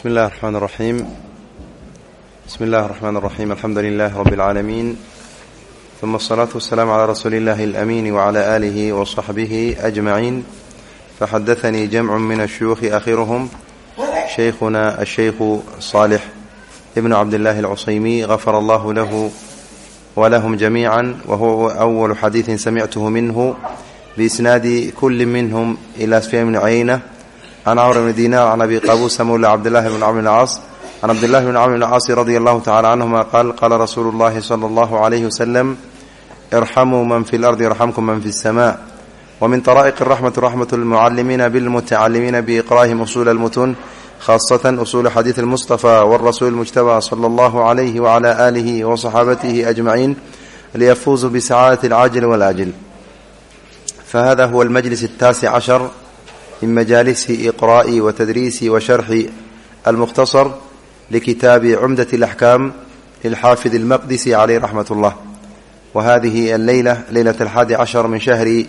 بسم الله الرحمن الرحيم بسم الله الرحمن الرحيم الحمد لله رب العالمين ثم الصلاة والسلام على رسول الله الأمين وعلى آله وصحبه أجمعين فحدثني جمع من الشيوخ آخرهم شيخنا الشيخ صالح ابن عبد الله العصيمي غفر الله له ولهم جميعا وهو أول حديث سمعته منه بإسناد كل منهم إلى سفيان بن عيينة can cmr bni dinar can abi qabuusa mawla cabdillahi bn camr bn caas can cabdillahi bn camr bn caasi radi allahu tacala canhuma qaal qaala rasuulu llahi sala allahu alayhi wasalam irxamuu man fi lardi yarxamkum man fi اsama wmin طara'iq raxmatu raxmat lmucalimiina bilmutacalimiina biiqra'ihim usul almutun khaasatan usul xadiid almustafa wاrasuul mujtaba sala allahu alayhi wcala aalihi waصaxaabatihi ajmaciin liyafuuzuu bisacaadati alcaajil wاlaajil fahada huwa almajlis الtaasic cashar min majaalisi iqraa'i wa tadriisi wa sharxi almukhtasar likitaabi cumdat alaxkaam lilxaafid almaqdisi caleyh raxmat ullah wa hadihi alleyla leylat alxaadi cashar min shahri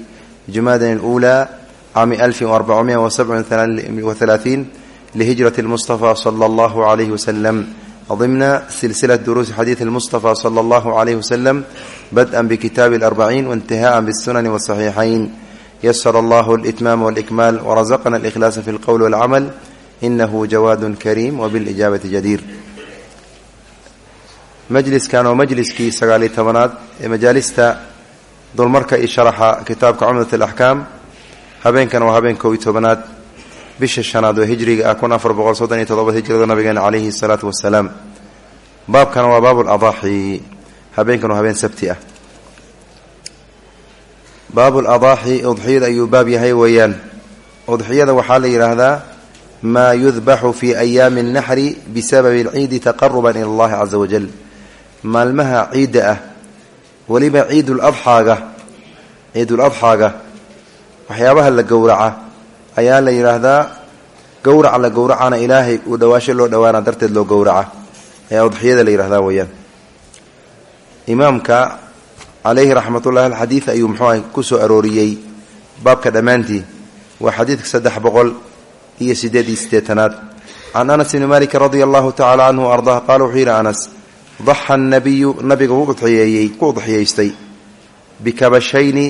jumaadin aluulaa caami alfin waarbacumiya wasabcin wahalaatiin lihijrati almustafa sala allahu calayhi wasalam ضمن سلسلة دروس حديث المصطفى صلى الله عليه وسلم بدءا بكتاب الأربعين وانتهاء بالسنن والصحيحين ysr allah اlitmaam wاlkmaal wrazaqna اlkhlaasa fi اlqowl wاlcamal inahu jawaad kariim wbiاlijaabati jadiir majliskan oo majliskii sagaaliy tobanaad ee majaalista dulmarka iyo sharaxa kitaabka cumdat اlaxkaam habeenkan waa habeen kow iyo tobanaad bisha shanaad oo hijriga ah kun afar boqol soddon iyo todoba hijrada nabigeena calayhi الsalaatu wasalaam baabkan waa baab ladaaxi habeenkan waa habeen sabti ah baabu ladaaxi udxiyada ayuu baab yahay weeyaan. Udxiyada waxaa la yidhaahdaa maa yudbaxu fii ayaami اnaxri bisababi اlciidi taqaruban ila allahi caza wajal maalmaha ciidda ah weliba ciiduladxaaga ciiduladxaaga waxyaabaha la gowraca ayaa la yidhaahdaa gowraca la gowracana ilaahay uu dhawaasho loo dhawaana darteed loo gowraca ayaa udxiyada la yidhahdaa weeyaan calayhi raxmatullahi alxadiid ayuu muxuuah ku soo arooriyey baabka dhammaantii. Waa xadiidka saddex boqol iyo sideed iyo siddeetanaad. Can anas bni maliki radia allahu tacala canhu ardah qaala wuxuu yidhi anas daxa nabiyu nabiga wuu udxiyeeyey ku udxiyaystay bikabashayni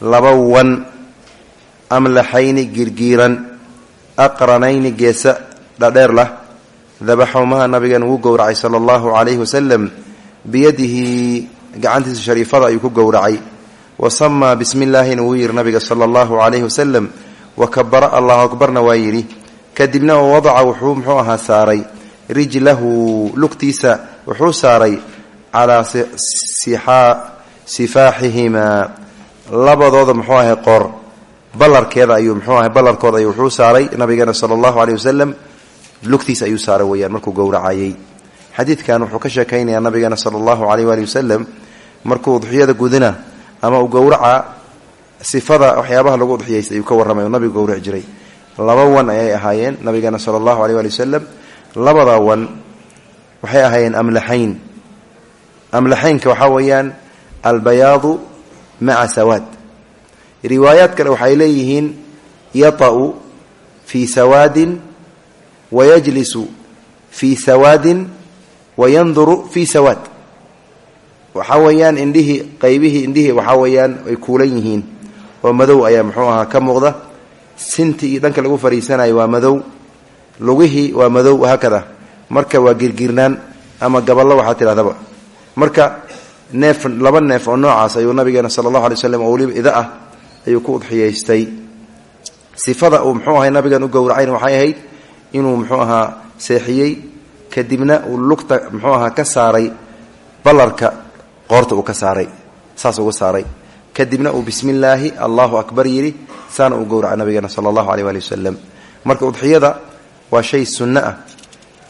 laba wan amlaxayni girgiiran aqranayni geesa dhadheer lah dabaxowmaha nabigan wuu gowracay sala allahu calayhi wasalam biyadihi gacantiisa shariifada ayuu ku gowracay. Wa samaa bismi illaahina wuu yidhi nabiga sala allahu calayhi wasalam wa kabara allahu akbarna waa yidhi kadibna oo wadaca wuxuu muxuu ahaa saaray rijlahu lugtiisa wuxuu saaray calaa sifaaxihimaa labadooda muxuu ahay qoor ballarkeeda ayuu muxuu ahay ballarkooda ayuu wuxuu saaray nabigeena sala allahu caleyhi wasalam lugtiisa ayuu saaray weeyaan markuu gowracayey. Xadiidkan wuxuu ka sheekaynayaa nabigeena sala allahu caleyh waali wasalam markuu udxiyada gudana ama uu gowraca sifada waxyaabaha lagu udxiyaystay ayuu ka warramay oo nabigu gowraci jiray. Laba wan ayay ahaayeen nabigeena sala allahu caleyh waali wasalam labada wan waxay ahaayeen amlaxayn amlaxaynka waxaa weeyaan albayaadu maca sawaad. Riwaayaad kale waxay leeyihiin yata'u fii sawaadin wayajlisu fii sawaadin wayanduru fii sawaad waxaa weeyaan indhihii qaybihii indhihii waxaa weeyaan ay kuulan yihiin. Oo madow ayaa muxuu ahaa ka muuqda. Sinti iyo dhanka lagu fariisanayo waa madow. Lugihii waa madow haakada marka waa girgirnaan ama gaballo waxaa tidhahdaba. Marka neef laba neef oo noocaas ayuu nabigeena sala allahu alay slam oo weliba ida ah ayuu ku udxiyaystay. Sifada uu muxuu ahay nabigan u gowracayna waxay ahayd inuu muxuu ahaa seexiyey. Kadibna uu lugta muxuu ahaa ka saaray ballarka qoorta uu ka saaray saas uga saaray. Kadibna uu bismi allahu akbar yidhi saana uu gowraca nabigeena sala allahu aleyh waali wasalam marka udxiyada waa shay sunno ah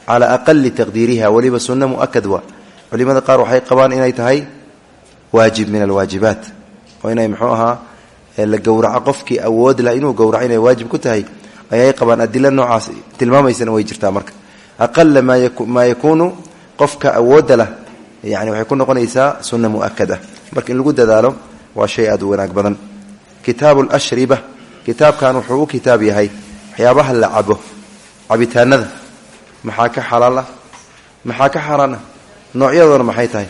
calaa aqali taqdiiriha weliba sunno mu'akad wa culimada qaar waxay qabaan inay tahay waajib min alwaajibaat oo inay muxuu ahaa la gowraco qofkii awood lah inuu gowraco inay waajib ku tahay ayay qabaan adilo noocaas tilmaamaysana way jirtaa marka. Aqala maa yakuunu qofka awoodda lah yani waxay ku noqonaysaa sunna mu'akad ah marka in lagu dadaalo waa shay aad u wanaag badan. Kitaabu lashriba kitaabkan wuxuu u kitaab yahay waxyaabaha la cabo cabitaanada. Maxaa ka xalaal maxaa ka xaaraan ah noocyadoona maxay tahay?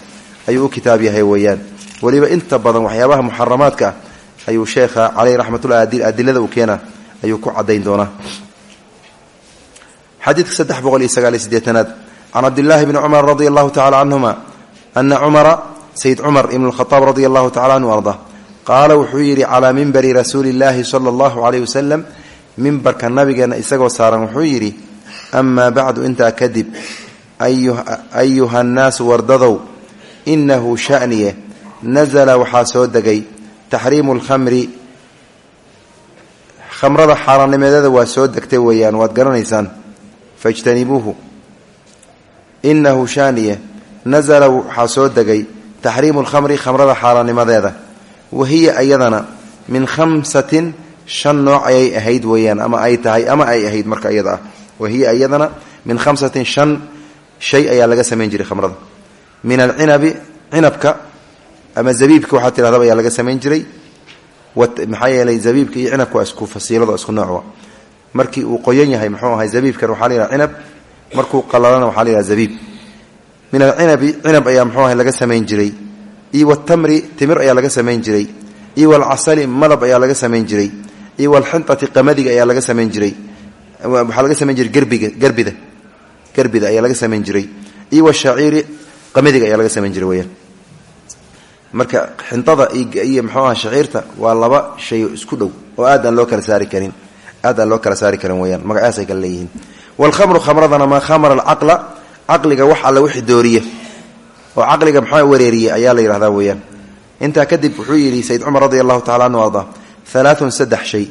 Ayuu u kitaab yahay weeyaan. Weliba inta badan waxyaabaha muxaramaadka ah ayuu sheekha caleyh raxmatullah adilada uu keena ayuu ku cadayn doonaa. Xadiidka saddex boqol iyo sagaal iyo sideetanaad can cabdillaahi bni cumar radia allahu tacala canhuma ana cumara sayid cumar ibn lkhadaab radia allahu tacala anhu arda qaala wuxuu yidhi calaa mimbari rasuuli illaahi sala allahu caleyh wasalam mimbarka nabigeena isagoo saaran wuxuu yidhi amaa bacdu intaa kadib ayuha nnaasu wardadow inahu shaniye nazala waxaa soo degay taxriimu lkhamri khamrada xaaraannimadeeda waa soo degtay weeyaan waad garanaysaan fajtanibuuhu inahu shaniye nazala waxaa soo degay taxriimu lkhamri khamrada xaaraannimadeeda. Wa hiya iyadana min khamsatin shan nooc ayay ahayd weeyaan ama ay tahay ama ay ahayd marka iyada ah. Wa hiya iyadana min khamsatin shan shay ayaa laga samayn jiray khamrada. Min alcinabi cinabka ama zabiibka waxaa tidhahdaba ayaa laga samayn jiray. Maxaa yeelay zabiibka iyo cinabka waa isku fasiilado isku noocba markii uu qoyan yahay muxuu ahay zabiibkan waxaa la yidhaha cinab. Markuu qalalana waxaa la yidhaha zabiib min alcinabi cinab ayaa muxuu ahay laga samayn jiray. Iyo watamri timir ayaa laga samayn jiray. Iyo walcasali malab ayaa laga samayn jiray. Iyo walxintati qamadiga ayaa laga samayn jiray. Waxaa laga samayn jiray gerbiga gerbida. Gerbida ayaa laga samayn jiray. Iyo washaciiri qamadiga ayaa laga samayn jiray weyaan marka xintada iyo mxuu aha shaciirta waa laba shay isku dhow oo aad aan loo kala saari karin. Aad aan loo kala saari karin weyaan magacaasay kala leeyihiin. Waalkhamru khamradana maa khamara alcaqla caqliga wax alle wixi dooriya oo caqliga maxaa wareeriya ayaa la yidhahdaa weeyaan. Intaa kadib wuxuu yidhi sayid cumar radi allahu tacala anhu arda alaaun saddex shay.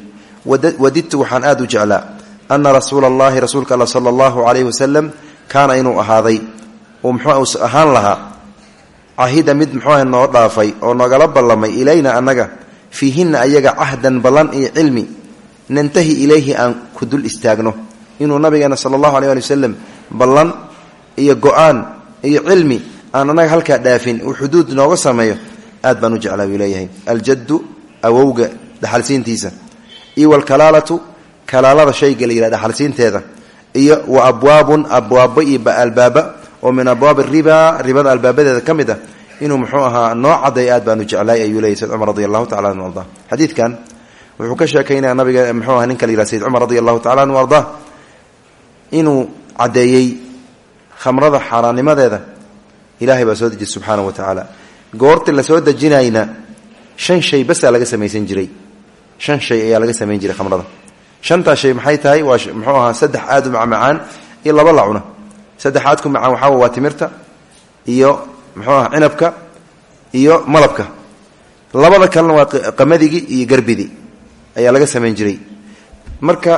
Wadidtu waxaan aad u jeclaa ana rasuula allahi rasuulka alla sala allahu calayhi wasalam kaana inuu ahaaday. Uu muxuu ahaan lahaa cahida mid muxuuah noo dhaafay oo nogala ballamay ilayna annaga fiihinna ayaga cahdan ballan iyo cilmi nantahi ilayhi aan ku dul istaagno. Inuu nabigeena sala allahu alay ali wasalam ballan iyo go'aan iyo cilmi aan annaga halkaa dhaafin uu xuduud nooga sameeyo aad baan u jeclaa buu leeyahay. Aljaddu awowga dhaxalsiintiisa. Iyo walkalaalatu kalaalada shayga la yidhah dhaxalsiinteeda. Iyo wa abwaabun abwaabo iyo albaaba oo min abwaab riba ribada albaabadeeda ka mid ah. Inuu muxuu ahaa noo caday aad baanu jeclaay ayuu leeyay sayd cumar radi allahu tacala anhu arda. Xadiidkan wuxuu ka sheekaynaya nabiga muxuu aha ninka la yihah sayd cumar radi allahu tacala anhu arda inuu caddeeyey khamrada xaaraannimadeeda ilahay baa soo dejiyay subxaanahu wa tacaala. Goorta la soo dejinayna shan shay basaa laga samaysan jiray. Shan shay ayaa laga samayn jiray khamrada. Shantaas shay maxay tahay? Waa muxuu ahaa saddex aad u macmacaan iyo laba lacuna. Saddexaad ku macaan waxaa waa timirta iyo muxuu aha cinabka iyo malabka. Labada kalena waa qamadigi iyo garbidi ayaa laga samayn jiray. Marka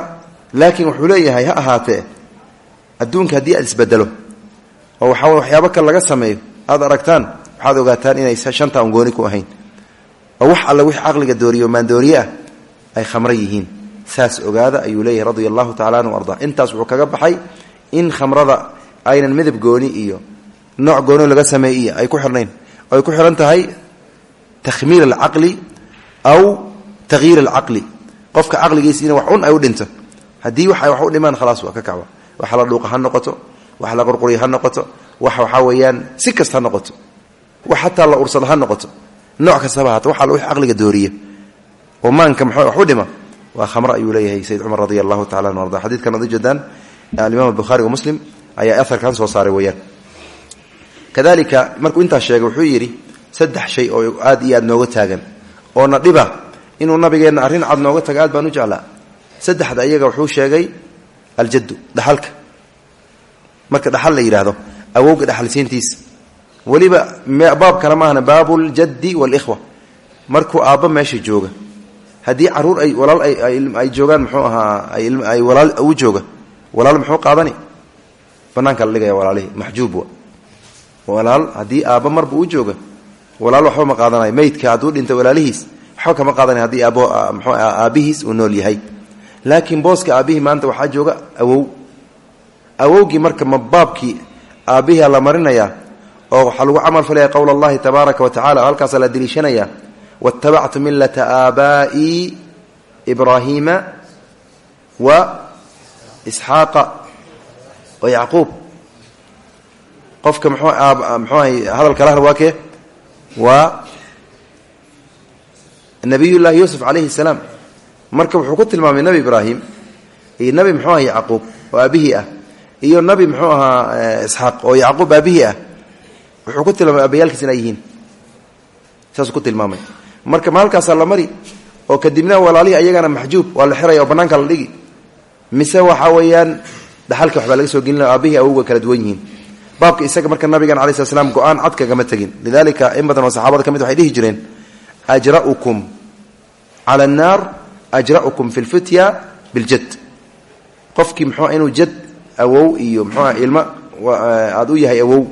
laakiin wuxuu leeyahay ha ahaatee adduunka haddii aad isbedelo oo waxaa waxyaabo kale laga sameeyo. Aad aragtaan waxaad ogaataan inay shanta un gooni ku ahayn. Oo wax alle wix caqliga dooriyo maandooriye ah ay khamro yihiin. Saas ogaada ayuu leeyahay radia allahu anhu arda intaas wuxuu kaga baxay in khamrada aynan midab gooni iyo nooc gooni laga sameey ay ku xirnayn. Ay ku xihan tahay takhmiir alcaqli aw takyiir alcaqli. Qofka caqligiisa in wax un ay u dhinto. Haddii wax ay wax u dhimaan khalaas waa ka kacba wax la dhuuqa noqoto wax la qurquriya ha noqoto wax waxaa weeyaan si kasta noqoto wax xataa la ursado ha noqoto nooc kastaba haata wax alla wix caqliga dooriya oo maanka mxuu wax u dhima? Waa khamro ayuu leeyahay sayid cumar radi allahu tacala anu arda. Xadidkan ad ujeedaan alimaam albukhaari wa muslim ayaa aharkan soo saaray weyaan kadalika markuu intaas sheegay wuxuu yidhi saddex shay oo aad iyo aad nooga taagan oo na dhiba inuu nabigeenna arrin cad nooga taga aad baan u jeclaa. Saddexda iyaga wuxuu sheegay aljaddu dhaxalka marka dhaxal la yidhaahdo awowga dhaxalsiintiisa weliba baab kale maahna baabuljaddi waalikhwa markuu aabba meesha jooga. Haddii carruur ay walaal ay joogaan muxuu ahaa ay walaal u jooga walaal muxuu qaadani? Banaanka la dhigaya walaalihii maxjuub wa. Walaal haddii aabba marba uu jooga walaal waxba ma qaadanayo meydka hadduu dhinta walaalihiis waxba kama qaadanay haddii aabbo mxuu aabbihiis uu nool yahay. Laakiin booska aabbihii maanta waxaa jooga awow awowgii marka ma baabkii aabbihia la marinayaa oo waxaa lagu camal falaya qowla allahi tabaaraka wa tacala oo halkaasa la deliishanaya waاtabactu milata aabaa'i ibraahiima wa isxaaqa oo yacquub. Qofka mxuu mxuu ahay hadalka lahna waa kee? Waa nabiyullaahi yuusuf calayhi salaam. Marka wuxuu ku tilmaamay nebi ibraahim iyo nebi muxuu aha yacquub oo aabihii ah iyo nebi muxuu ahaa isxaaq oo yacquub aabihii ah. Wuxuu ku tilmaamay abayaalkiis inay yihiin. Saasuu ku tilmaamay. Marka maalkaasaa la mari oo kadibna walaalihii ayagana maxjuub waa la xiraya oo bannaanka la dhigi. Mise waxa weeyaan dhaxalka waxbaa laga soo gelina aabihii awowga kala duwan yihiin. Baabka isaga marka nabigan alai slat slam go'aan cad kagama tegin. Lidalika in badan oo saxaabada ka mid waxay dhihi jireen ajra'ukum cala annaar ajra'ukum fi lfitya biljad qofkii muxuu inuu jad awow iyo muxuuaha ilmo aada u yahay awow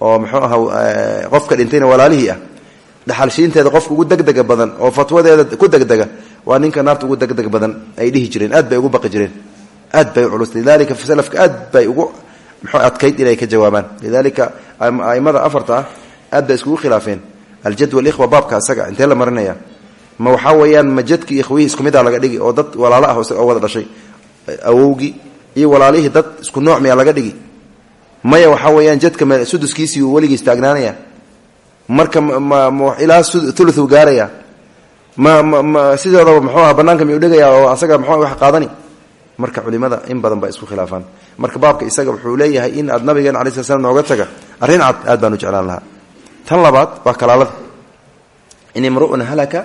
oo muxuu aha qofka dhintayna walaalihii ah. Dhaxalshiinteeda qofka ugu degdega badan oo fatwadeeda ku degdega waa ninka naarta ugu degdeg badan ay dhihi jireen aad bay ugu baqi jireen aad bay culus lidalika salafka aad bay ugu muxuu adkayd inay ka jawaabaan. Lidalika aimada afarta ah aad bay iskugu khilaafeen. Aljad walikhwa baabka isaga intee la marinaya? Ma waxaa weeyaan ma jadki ikhwihii isku mid a laga dhigi oo dad walaalo ah oo wada dhashay awowgii iyo walaalihii dad isku nooc miya laga dhigi? Maya waxaa weeyaan jadka suduskiisii uu weligiis taagnaanaya marka ilaa ulu gaaraya. Sidoodaba muxuu aha banaanka miyuu dhegaya oo asaga mxu wax qaadani? Marka culimada in badan baa isku khilaafaan. Marka baabka isaga wuxuu leeyahay in aad nabigeena alai sl slam nooga taga arrin cad aad baan u jeclaan lahaa. Tan labaad waa kalaalada in imru'un halaka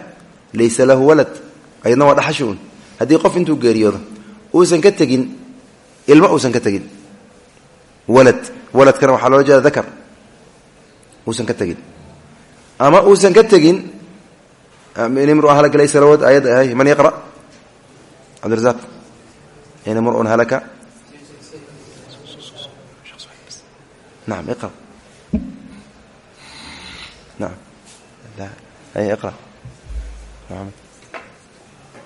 laysa lahu walad ayadna waa dhaxashi un. Haddii qof intuu geeriyoodo uusan ka tegin ilmo uusan ka tegin. Walad waladkana waxaa loola jeeda dakar. Uusan ka tegin. Ama uusan ka tegin nimru ah halakala salawaad aayad ahay man yaqra? Cabdirasaaq inimrun halaka? Naam iqra. Naam. Iqra.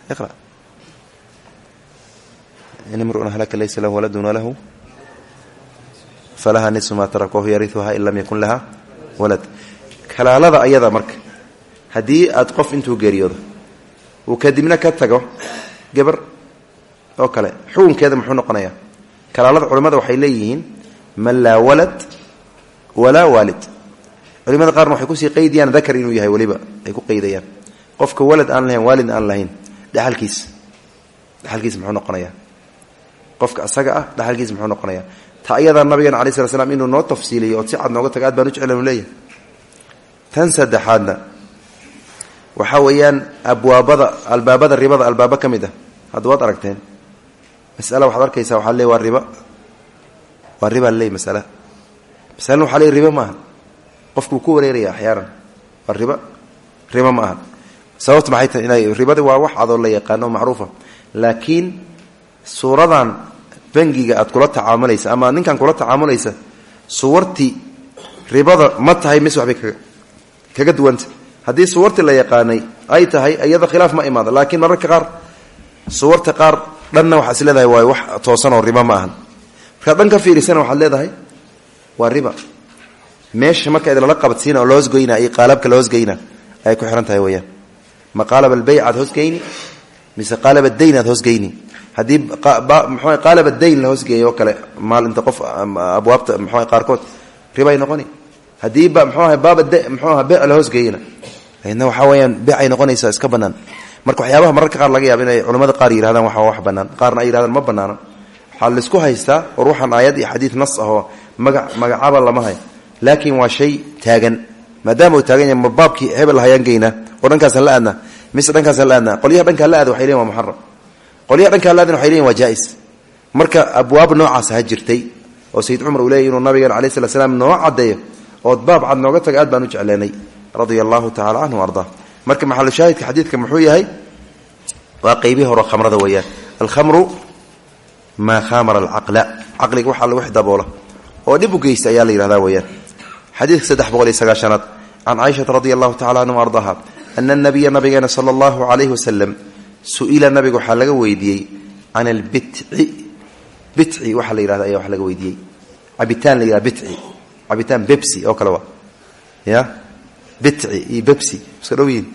Iqra in imruun ahlaka laysa lahu waladun walahu falaha nisu maa taraka wahu yariuhaa in lam yakun laha walad kalaalada ayada marka haddii aad qof intuu geeriyoodo uu kadibna ka tago gabar oo kale xukunkeeda muxuu noqonayaa kalaalada culimmada waxay leeyihiin man laa walad walaa waalid culimada qaarna waxay ku sii qaydiyaan dakar inuu yahay weliba ay ku qaydayaan qofka walad aan lahayn waalidna aan lahayn dhexalkiis dhexalkiis muxuu noqonayaa qofka asaga ah dhaxalkiis muxuu noqonayaa ta ayadaa nabigeena alai slat slam inuu noo tafsiiliyo ood si cad nooga aad baan u jeclan leeyahay. Tan saddexaadna waxaa weeyaan abwaabada albaabada ribada albaabo ka mid ah. Aragteen. Masala waxaad arkaysaa waxaa leey waa riba. Waa ribaa leey masala. Masalana waxaa leey riba ma aha. Qofkuu ku wareeraya axyaanan waa riba. Riba ma aha. Sababta maxay inay ribadi waa wax adoo la yaqaano macruufa. Laakiin suuradan bangiga aad kula tacaamulaysa ama ninkan kula tacaamulaysa suwartii ribada ma tahay mise waxbay kaga duwanta haddii suwartii la yaqaanay ay tahay iyada khilaaf ma imaado laakiin mararka qaar suwarta qaar dhanna waxaa is leedahay wax toosanoo riba ma ahan. Markaad dhan fiirisana waxaad leedahay waa riba. Meesha marka idinlala qabadsiina oo lahoosgoyna iyo qaalabka lahoosgeyna ayay ku xihan tahay weyaan ma qaalab albeyc aad hoosgeyni mise qaalab adayn aad hoosgeyni haddii mxu qaalab adayn la hoosgeeyo oo kale. Maal inta qof abwaabta mxu qaarkood ribay noqoni. Haddii mxuaha baaba mxuaha be la hoosgeeyana ayadna waxaa weyaan bec ay noqonaysaa iska banaan marka waxyaabaha mararka qaar laga yaaba inay culamada qaar yidhahdaan waxa wax banaan qaarna ay yihahdaan ma banaano waxaa la isku haystaa war waxaan iyo xadiid nas ahoo maga magacaaba lama hay laakiin waa shay taagan. Maadaama uu taagan yahay ma hebel hayaan geynaa oo dhankaasaan la aadna. Mise dhankaasaan la aadna. Qolyaha dhankaa la aada waxay leeyin waa qolyaha dhankaa la aadna waxay leeyin waa jaa'is. Marka abwaab noocaas ha jirtay oo sayid cumar uu leeyay inuu nabigeena alayh slat slam noo caddeeyo ood baab cad nooga taga aad baan u jecleenay radia allahu tacala canhu ardaa. Marka maxalushaahidka xadiidka muxuu yahay? Waa qeybihi horo khamrada weeyaan. Alkhamru maa khamara alcaqla. Caqliga waxaa lagu xdaboola oo dhib u geysta ayaa la yihahda weeyaan. Xadiidka saddex boqol iyo sagaashanaad can caaishata radi allahu tacala canhu ardaaha ana anabiya nabigeena sala allahu calayhi wasalam su'ila nabiga waxaa laga weydiiyey can albitci bitci waxaa la yihahda ayaa wax laga weydiiyey. Cabitaan la yihahda bitci. Cabitaan bebsi oo kale ya? Bitci iyo bebsi iska dhow yihiin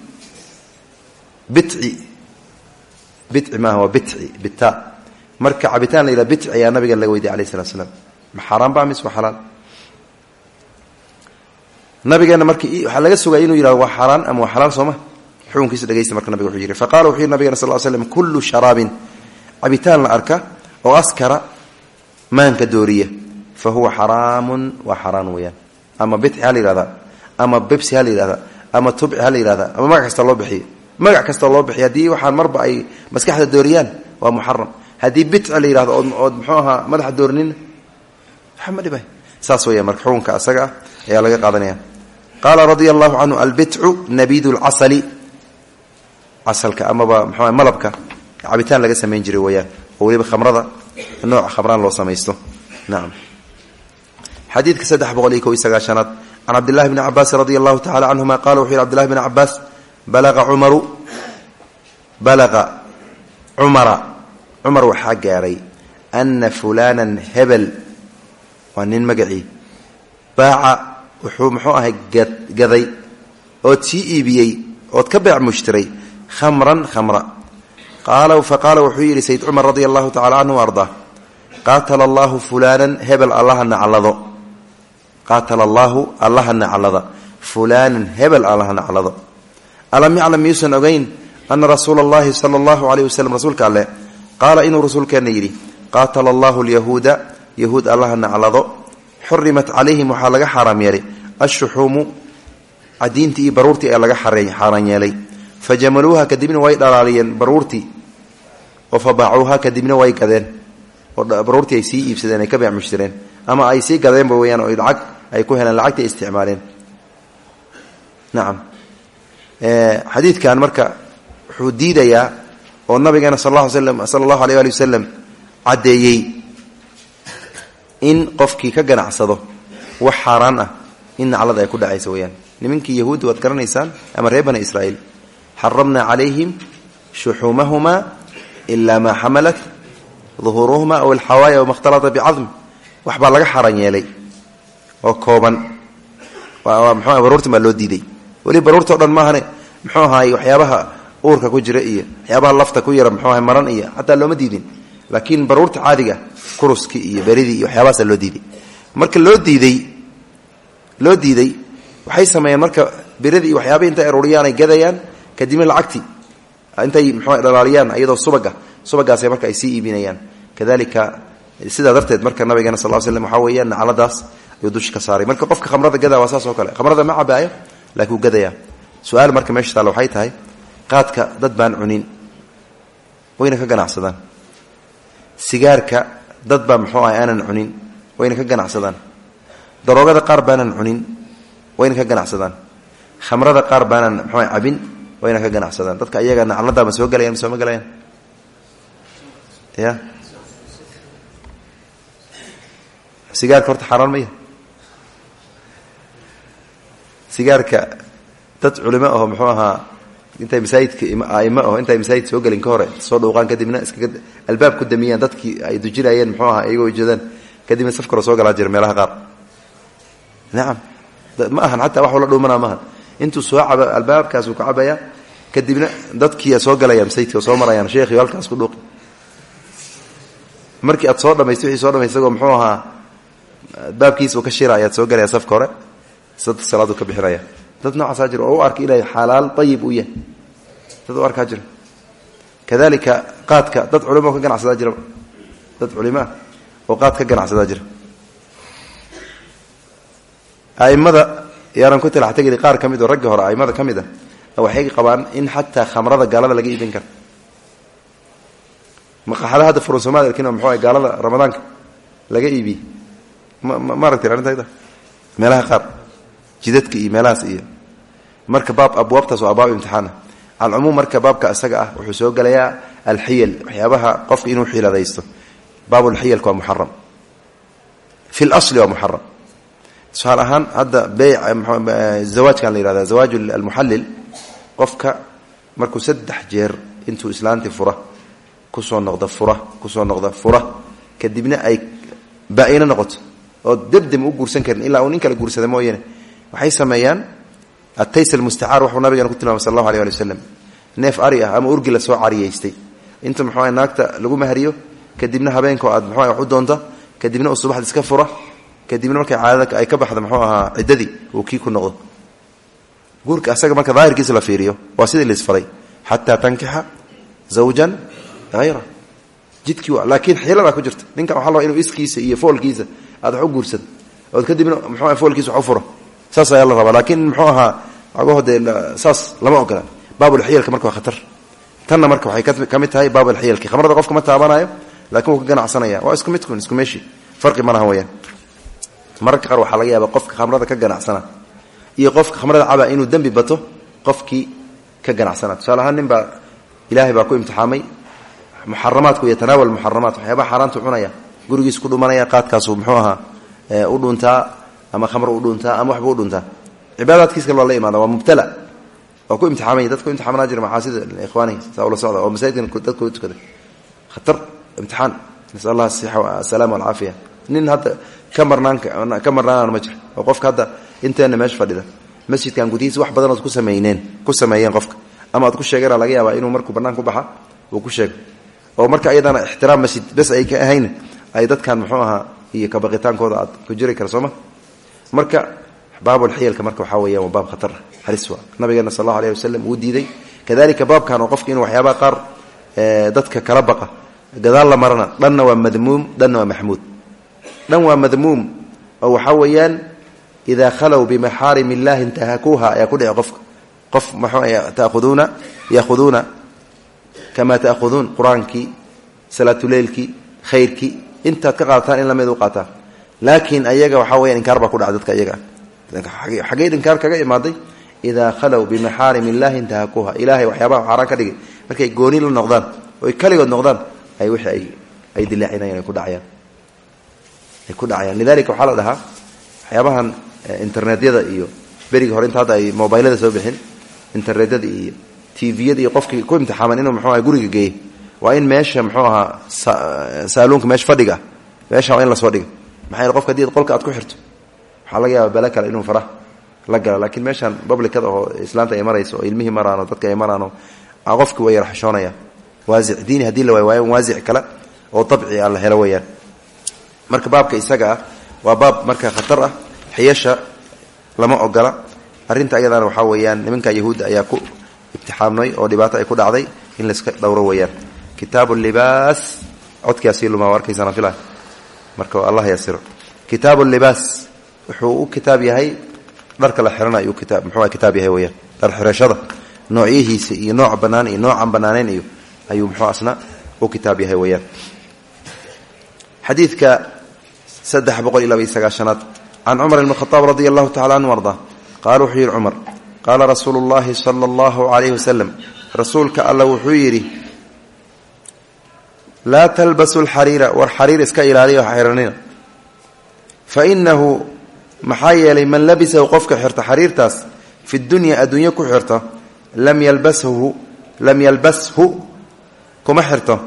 bitci. Bitci maaha waa marka cabitaan la yidhaha bitci ayaa nabiga laga weydiy alayh salatu ma xaaraan ba mis waa xalaal. Nabigeena marka laga sugaya inuu yihahdo waa xaaraan ama waa xalaal xukunkiisa dhegeysta marka nabiga wuxuu yidhi nabigena sal slam kullu sharaabin cabitaan la arka oo askara maanka dooriya fa huwa xaraamun waa xaaraan weeyaan. Ama bitci ha la yihahdaa ama bebsi ha la yihahdaa ama tubci ha la yihahdaa ama magac kasta loo bixiyo. Magac kasta loo bixiy haddii waxaan marba ay maskaxda dooriyaan waa muxaram. Haddii bitci la yihahdo ood muxuu ahaa madaxa doorinina waxa ma dhibay saas weya marka xukunka asaga ah ayaa laga qaadanaya. Qaala radia allahu canhu albitcu nabiid lcasali casalka amaba mxu malabka cabitaan laga samayn jiray weyaan oo weliba khamrada nooc khamraan loo samaysto. Nacam xadiidka saddex boqol iyo kow iyo sagaashanaad can cabdillahi bni canhuma qala wuxuu yihi abdillahi bni cabaas balaqa cumaru balaqa cumara. Cumar waxaa gaadhay ana fulanan hebel waa nin magacii baaca wuxuu muxuu ahay gaday ood sii iibiyey ood ka beec mushtiray khamran khamra. Qaala faqaala wuxuu yidhi sayd cumar radia allahu tacala canhu ardaa qaatala allaahu fulaanan hebel allaha naclado. Qaatala allaahu allaha naclada. Fulaanan hebel allaha naclado. Alam yaclam miyuusan ogeyn ana rasuula allahi sala allahu caleyh waslem rasuulka alleh qaala inuu rasuulkeenna yidhi qaatala allahu alyahuuda yahuud allaha naclado xurimat calayhim waxaa laga xaaraam yeelay ashuxuumu cadiintii iyo baruurtii ee laga xaaraan yeelay fa jamaluuha kadibna way dhalaaliyeen baruurtii oo fa baacuuha kadibna way gadeen oo baruurtii ay sii iibsadeen ay ka beec mushtireen ama ay sii gadeenba weyaan oo lacag ay ku heleen lacagtii isticmaaleen nacam xadiidkan marka wuxuu diidayaa oo nabigeena sal la slam sala allahu aleyh ali wasalam caddeeyey in qofkii ka ganacsado wax xaaraan ah in naclada ay ku dhacaysa weyaan nimankii yahuudda waad garanaysaan ama reer bani israa'iil xaramna calayhim shuxuumahumaa ilaa maa xamalat duhuuruhuma aw alxawaaya wma khtalata bicadm waxbaa laga xaaraan yeelay oo kooban mxu baruurtan baa loo diiday weli baruurta o dhan maahane muxuu ahaay waxyaabaha uurka ku jira iyo waxyaabaha lafta ku yara mxuu ahay maran iyo xataa looma diidin laakiin baruurta caadiga kuruskii iyo beridii iyo waxyaabahaasa loo diiday marka loo diiday loo diiday waxay sameeyeen kadibna lacagtii intay mxu dhalaaliyaan iyadoo subaga subagaas marka ay sii iibinayaan. Kadalika sidaa darteed marka nabigeena sal l slm waxaa weeyaan nacladaas ayuu dusha ka marka qofka khamrada gadaa waa saas oo kale. Khamrada ma cabaayo laakiin wuu gadayaa su'aal marka meesha taalla waxay tahay qaadka dad baan cunin wayna ka ganacsadaan sigaarka dad baa muxuu ah aanan cunin wayna ka ganacsadaan daroogada qaar baanan cunin wayna ka ganacsadaan khamrada qaar baanan muxuu cabin wayna ka ganacsadaan. Dadka iyaga naclada ma soo gelayan ma sooma gelayaan ya? Sigaarka horta xaaraan maya? Sigaarka dad culimo aho muxuu ahaa intay masaajidka aimo aho intay masaajid soo gelin ka hore soo dhowqaan kadibna iskaga albaab ku damiyaan dadkii ay dujinayeen muxuu ahaa iyagoo ujeedaan kadibna safka hore soo galaa jira meelaha qaar. Nacam ma ahan xataa wax ula dhuumanaa maaha intuu soo cabo albaabkaasuu ka cabaya kadibna dadkiia soo galaya masaajidka soo marayaan sheekhi halkaas ku dhuuqi. Markii aad soo dhamaysto wixii soo dhamayst isagoo muxuu ahaa baabkiisuu ka shira soo galaya safka hore saddex salaaduu ka bixinaya dad noocaasaa jira oo u arka inay xalaal ayib u yahay. Dad u arkaa jira kadalika qaadka dad culimo ka ganacsadaa jira dad culimoah oo qaad ganacsadaa jira aimada yaanan ku talax tegin qaar ka mid oo raggi hore aimada ka mid a waxay qabaan in xataa khamrada gaalada laga iibin karo. Maqaxada hadda furunsomaad arkin oo muxuu gaalada ramadaanka laga iibiye ma aragtin arrintayda meelaha qaar jidadka iyo iyo. Marka baab abwaabtaas waa abwaab imtixaana alcumuum marka baabka isaga ah wuxuu soo gelayaa alxiyal waxyaabaha qofka inuu xiiladaysto baabulxiyalka waa muxaram fi lsli waa muxaram tusaale ahaan hadda beyc zawaajkan la yihahda zawaaj almuxallil qofka markuu saddex jeer intuu islaantii fura ku soo noqda fura ku soo noqda fura kadibna ay baa-ino noqoto oo debdem u guursan karin ilaa uu nin kale guursada waxay sameeyaan atays almustacaar wuxuu nabigeena ku tilmaamay sal allahu alay ali wasalam neef ah ama urgi soo cariyaystay inta muxuu naagta lagu mahriyo kadibna habeenkao aad muxuu wax u doonta kadibna uu subaxda iska fura kadibna markay caadada ay ka baxda muxuu ahaa ciddadii uu kii ku noqdo. Guurka asaga marka daahirkiisa la fiiriyo waa sidii laisfaray xataa tankixa zawjan hayra jidkii laakiin xiiladaa ku jirta. Ninkan waxa laba inuu iskiisa iyo foolkiisa aad wax u guursado ood kadibna muxuu foolkiisa wax u furo. Saas ayaa la rabaa. Laakiin muxuu ahaa agaho dee saas lama ogola baabulxiyalka marka waa khatar. Tanna marka waxay ka mid tahay baabulxiyalki khamrada qofka ma taabanayo laakiin wuu ka ganacsanaya waa isku midkun isku meeshi. Farqi malaha weyaan mararka qaar waxaa laga yaaba qofka khamrada ka ganacsana iyo qofka khamrada caba inuu dembi bato qofkii ka ganacsana. tusaale ahaan nin baa ilaahay baa ku imtixaamay muxaramaadku yatanaawal muxaramaat waxyaabaha xaaraantu cunaya gurigiis ku dhumanaya qaadkaasu muxuu ahaa u dhuntaa ama khamro u dhuntaa ama waxba u dhuntaa cibaadaadkiis kale waa la imaada waa mubtala waa ku imtixaamay dadku imtixaamnaa jira maxaasida ikhwaanihi saa ula socda oo masaajidkan dadku u tukada. Khatar imtixaan. Nasal allah asalaama walcaafiya nin hadda ka marnaan ka marnaanaan ma jiro masjidkan gudihiisa wax badan ood ku sameyneen ku sameeyeen qofka. Ama aad ku sheegana laga yaabaa inuu markuu bannaan ku uu ku sheego oo marka ayadana ixtiraam masjid bes ay ka ahayn ay dadkan muxuu ahaa iyo kabaqitaankooda aad ku jiri kara sooma marka baabulxiyalka marka waxaa weeyaan baab khatar. Halis waa. Nabigeena sal allahu wuu diiday. Kadalika baabkan oo qofka inuu waxyaabaha qaar dadka kala baqa. Gadaal la marana. Dhanna waa madmuum dhanna waa maxmuud dhan waa madmuum oo waxaa weeyaan idaa khalow bimaxaarim illahi intahakuuha ayaa ku dhici qofka. Qof mxuu taahuduuna yaahuduuna kamaa qur'aankii salaatuleylkii khayrkii intaad ka qaadataan in la mid u qaataan. Laakiin ayaga waxaa weyan inkaar baa ku dhaca dadka iyaga xaggey inkaar kaga imaaday? Idaa khalow bimaxaarim illahi intahakuuha. Ilaahay waxyaabaha xaaraan ka dhigay. Markay gooni la noqdaan oy kaligood noqdaan ay wixii ay dilaacinayaan ay ku dhacayaan ay ku dhacayaan. Lidalika waxaa la dhahaa waxyaabahan internetyada iyo berigii hore inta ay mobaylada soo bixin internetyada iyo tviyada iyo qofkii ku imtixaaman inuu mxuu aha guriga geeyey waa in meesha mxuu ahaa saaluunka meesha fadhiga meesha waa in la soo dhiga maxaa yeel qofka haddii qolka aad ku xirto waxaa laga yaaba bale kale inuu faraha la gala laakiin meeshan publicada oo islaanta ay marayso oo ilmihii maraano dadka ay maraano qofkii way raxshoonaya waasic diini haddii la waay waayo waasic kale oo dabci la helo weeyaan marka baabka isaga waa baab marka khatar ah xiyasha lama ogola. Arrinta ayadana waxaa weeyaan nimanka yahuudda ayaa ku ibtixaamnay oo dhibaato ay ku dhacday in layska dhowro weeyaan. Kitaabu libaas. Codkaasii luma arkaysaan fila marka allah yasiro kitaabu libaas. Wuxuu u kitaab yahay dharka la xirana ayuu kitaab muxuu kitaab yahay weyaan dhar xirashada. Noocyihiisa iyo nooc bannaan iyo noocan bannaanayn iyo ayuu muxuu asna u kitaab yahay weyaan xadiidka saddex boqol iyo laba iyo sagaashanaad. Can cumar ibn khaaab radi allahu tacala anhu arda. Qaala wuxuu yidhi cumar qaala rasuulu llahi sala allahu calayhi wasalam rasuulka alla wuxuu yidhi laa talbasu lxariira war xariir iska ilaaliya ha xiranina fa inahu maxaa yeelay man labisahu qofka xirta xariirtaas fi dunya adduunyo ku xirta lam yalbashu lam yalbashu kuma xirto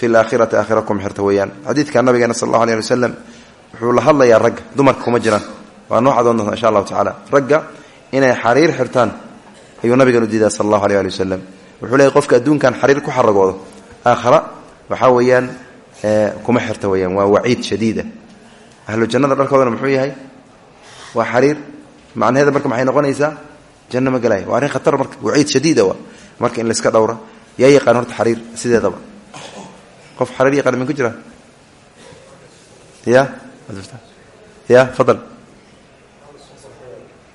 fi laakhirati aakhira kuma xirto weeyaan xadiidka nabigeena sal allahu aleh ali wasalam wuxuu la hadlayaa ragga dumarka kuma jiraan waa noo cadoon doonta insha allahu tacala ragga inay xariir xirtaan ayuu nabigan u diidaa sal allahu aleh ali wasalam wuxuu leeyay qofka adduunkan xariir ku xaragoodo aakhara waxaa weeyaan kuma xirta weyaan waa waciid shadiida ahlu jannada dharkoodana muxuu yahay waa xariir macnaheeda marka maxay noqonaysaa janno ma gelaya waa arrin khatar marka waciid qof xariir yaqaan min ku jira? Ya? Ya fadal.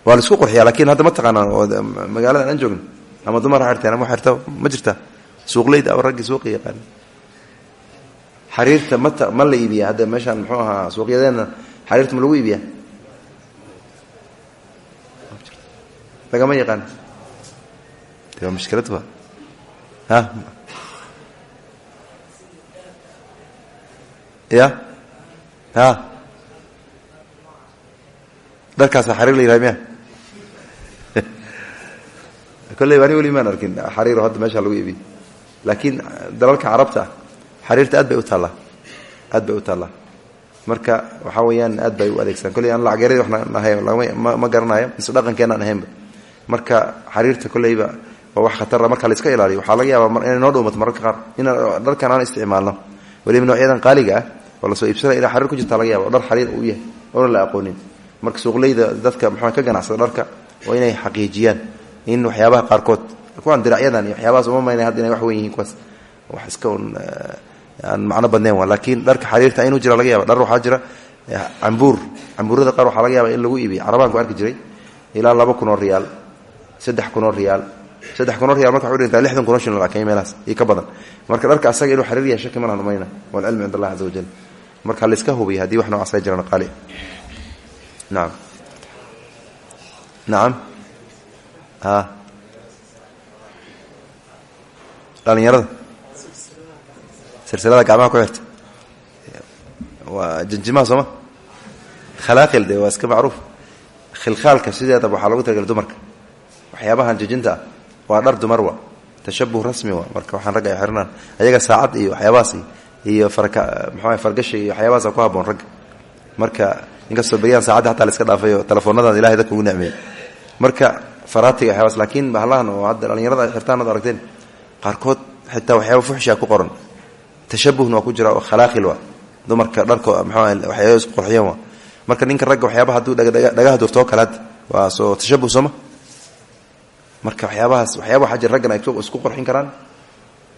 Waa la isku qurxiyaa laakiin hadda ma taqaanaa oo magaalada aan joogno ama dumar ha xirteen ama xirta ma jirta. Suuqleyda ama raggii suuqi yaqaan. Xariirta mat ma la iibiya hadda meeshaan muxuu ahaa suuqyadeena xariirta ma lagu iibiya lagama yaqaan. De waa mushkilad wa ya? Ha? Dharkaasa xariir la yiraha miya? Kolley ani weli maan arkin xariiro hadda meesha lagu iibiy laakiin dalalka carabta ah xariirta aad bay u taallaa. Aad bay u taallaa. Marka waxaa weeyaan aad bay u adeegsan. Kolley aan lacageeradi waxnahay ma garanayo mise dhaqankeenaan ahaynba marka xariirta kolleyba waa wax khatara marka la iska ilaaliyo. Waxaa laga yaabaa inay noo dhowmato mararka qaar. In dharkan aan isticmaalno weliba noocyadan qaaliga ah oo la soo iibsanaya ina xariir ku jirta laga yaba o dhar xariir uu yahay oona la aqoonin. Marka suuqleyda dadka muxua ka ganacsada dharka? Waa inay xaqiijiyaan in waxyaabaha qaarkood kuwaan diracyadan iyo waxyaabahaas uma mayna hadda inay wax weyn yihiin kuwaas. Wax iska un aan macno badnayn waa laakiin dharka xariirta inuu jira laga yaba dhar waxaa jira cambuur. Cambuurada qaar waxaa laga yaaba in lagu iibiyo. Carabaan ku arki jiray ilaa laba kun oo riyaal saddex kun oo riyaal saddex kun oo riyaal marka waxu dhintaa lixdan kun oo shilin laakiin meelahaas iyo ka badan. Marka dharka asaga inuu xariir yahay shaki malaan umayna walcilmu cind allah caza wajal marka layska hubiya haddii wax noocaas ay jiraan qaali. Nacam nacam a dhalinyarada. Silsilada gacmaha ku xirta. Waa janjimaha sooma khalaaqil de waa iska macruuf. Khilkhaalka sideedaba waxaa logu talagala dumarka. Waxyaabahan jejinta ah waa dhar dumar wa. Tashabuh rasmi wa. Marka waxaan ragga ay xirnaan. Ayaga saacad iyo waxyaabahaas iyo farka mxua fargasha iyo waxyaabahaasa ku haboon ragga marka inkastoo beryahan saacadda hataa la iska dhaafay oo telefoonnadan ilahay dadka ugu marka faraatiga waxyaabaas laakiin bahalahan oo hadda dhallinyarada xirtaan ad aragteen qaarkood xitaa waxyaaba fuxshaa ku qoran. Tashabuhna waa ku jira oo khalaaqil wa. Dumarka dharko mxua waxyaaba isku qurxiyeen marka ninka ragga waxyaaba hadduu dhagaha durtoo kale waa soo tashabuh sooma marka waxyaabahaas waxyaaba waxaa jira raggan ay isku qurxin karaan.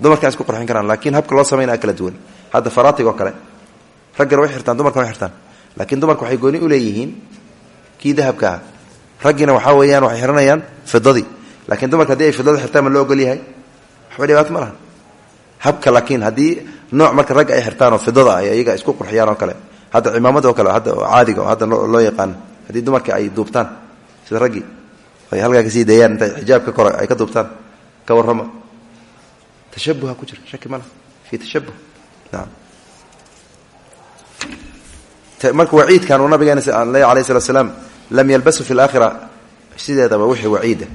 Dumarkan isku qurxin karaan laakiin habka loo samaynaa kala duwan. Hadda faraatig oo kale raggana way xirtaan dumarkana way xirtaan. Laakiin dumarka waxay gooni u leeyihiin kii dahabka ah. Raggiina waxaa weeyaan waxay xiranayaan laakiin dumarka haddii ay xirtaan ma loo ogol yahay? Waxba dhibaato ma habka laakiin haddii nooc marka ragga ay xirtaan oo fidada ah iyaga isku qurxiyaan kale hadda cimaamada oo kale hadda caadiga oo hadda loo yaqaan haddii dumarka ay duubtaan sida raggii ay halkaa ka sii dayaan intay xijaabka kore ay ka duubtaan. Ka warrama tashabuha ku jira shaki ma laha. Fi tashabuh naam. Marka waciidkan uu nabigeena alayh slat slaam lam yalbasu fi laakhira sideedaba wixii waciida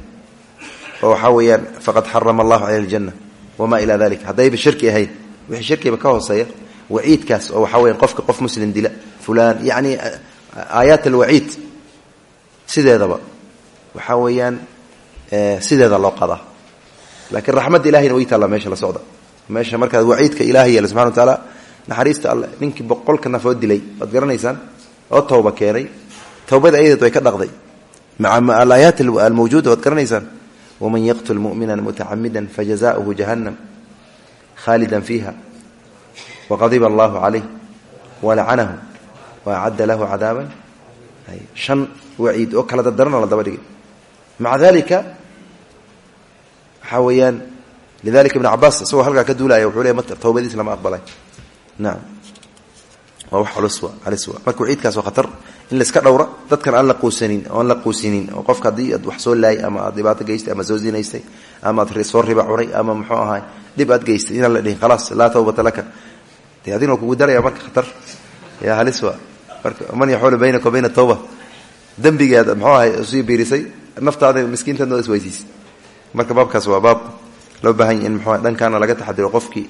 oo waxaa weeyaan faqad xarama allahu caleyh aljanna wamaa ila dalik haddayba shirki ahayn wixii shirkiba ka hooseeya waciidkaas oo waxaa weyan qofka qof muslim dila fulaan yacni aayaat alwaciid sideedaba waxaa weeyaan sideeda loo qadaa laakiin raxmadda ilahayna way taallaa meesha la socda. Meesha markaad waciidka ilahay yeela subxana wa naxariista alle ninkii boqolka nafood dilay waad garanaysaan oo tawba keenay. Towbada ayadeed way ka dhaqday. Maca alaayaat almawjuuda waad garanaysaan. Waman yaqtul mumina mutacamida fajazauhu jahannam khaalidan fiiha waqadiba allahu calayh walacanahu waacadda lahu cadaaban. Shan waciid oo kala dardarana la daba dhigay maca dalika waxaa weeyaan lidalika ibn cabaas isagoo halkaa ka duulaya wuxuu le towbadiis lama aqbalay nacam waa wax culus wa halis wa marka waciidkaas waa khatar in la iska dhowra dadkan aan la quusanin oon la quusinin oo qofka haddii aad wax soo laayay ama aad dhibaato geystay ama soo zinaystay ama aad soo riba cunay ama muxuu ahaay dhib aad geystay inaan la dhihin khalaas laa tawbata laka. De adina kugu daraya marka khatar. Yaa halis wa marka man yaxuulu baynaka wa bayna tawba. Dembigeed muxuu ahay sii biirisay naftaada miskiintaadna isweysiisay marka baabkaas waa baab loo baahan yahy in mxu dhankaana laga taxadiro qofkii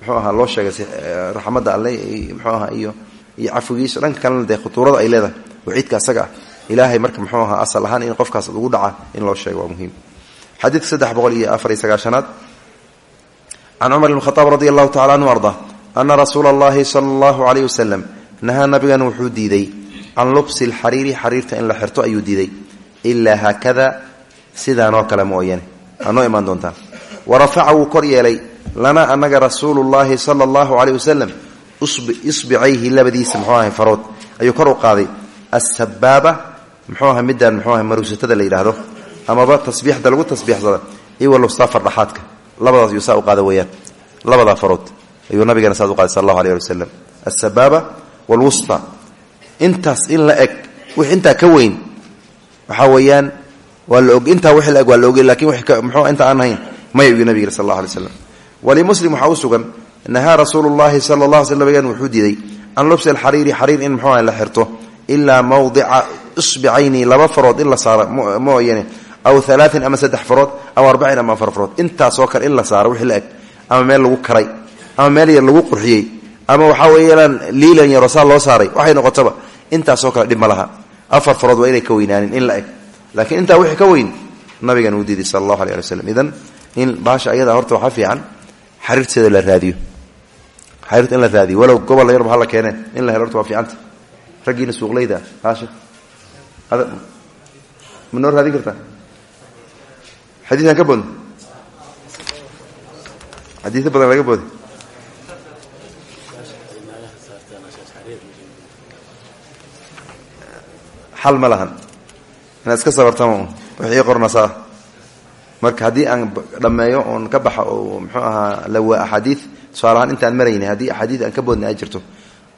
muxuu ahaa loo sheegay raxmadda alle muxuu ahaa iyo iyo cafigiisa dhanka kalena dee khutuurada ay leedahay waciidka asaga ah ilaahay marka muxuu ahaa asal ahaan in qofkaas ugu dhaca in loo sheego waa muhiim. Xadiidka saddex boqol iyo afar iyo sagaashanaad can cumar ibn khaaab radi allahu anhu arda ana rasuula allahi sala allahu nahaa nabigan wuxuu diiday can lubsi lxariiri xariirta in la xirto ayuu diiday. Ilaa haakada sidaanoo kale mooyane. Anoo imaan doontaa wa rafaca wuu kor yeelay. Lanaa anaga rasuulu llaahi sala allahu caleyh wasalam isbicayhi labadiisa muxuu ahay farood. Ayuu kor u qaaday. Assabaaba muxuu aha midaan muxuu aha maruusatada la yidhaahdo. Amaba tasbiixda lagu tasbiixsada. Iwa lustaa fardhaxaadka labadaas yuu saa u qaada weeyaan. Labadaa farood. Ayuu nabigeena saas u qaaday sal allahu aleh ali wasalam assabaaba waalwusta intaas in la eg wix intaa ka weyn waxaa weeyaan waa la og intaa wixii la eg waa la ogey laakiin muxuu inta aan ahayn maya uyu nabig sal allah alay slam walimuslim waxaa u sugan nahaa rasuulu llahi wuxuu diiday can lubsi alxariiri xariir in muxuu la xirto ilaa mawdica isbicayni laba farood in la mooyane aw alaain ama saddex farood aw arbacin ama afar farood intaasoo kale in la wixii la eg ama meel lagu karay ama meel lagu qurxiyey ama waxaa weeyaan liilan yaro saa loo saaray waxay noqotaba intaasoo kale dhib ma laha. Afar farood waa inay ka weynaanin in la eg. Laakiin intaa wixii ka weyn nabigan uu diiday sala allahu alay ali waslm idan in baasha ayadaa horta waxaa fiican xariirteeda la raadiyo. Xariirta la raadiyo. Walow gobol yarba hala keene in la helo horta waa fiicanta. Raggiina suuqleyda haasha ma noo raadin kartaa? Xadiikan ka boodno xadiisyo badan laga boodi xal ma lahan. Inaad iska sabartama wixii qornasaa marka haddii aan dhammeeyo oon ka baxa oo muxuu ahaa lawa axaadiid tusaale ahaan intaan maraynay haddii axaadiid aan ka boodna jirto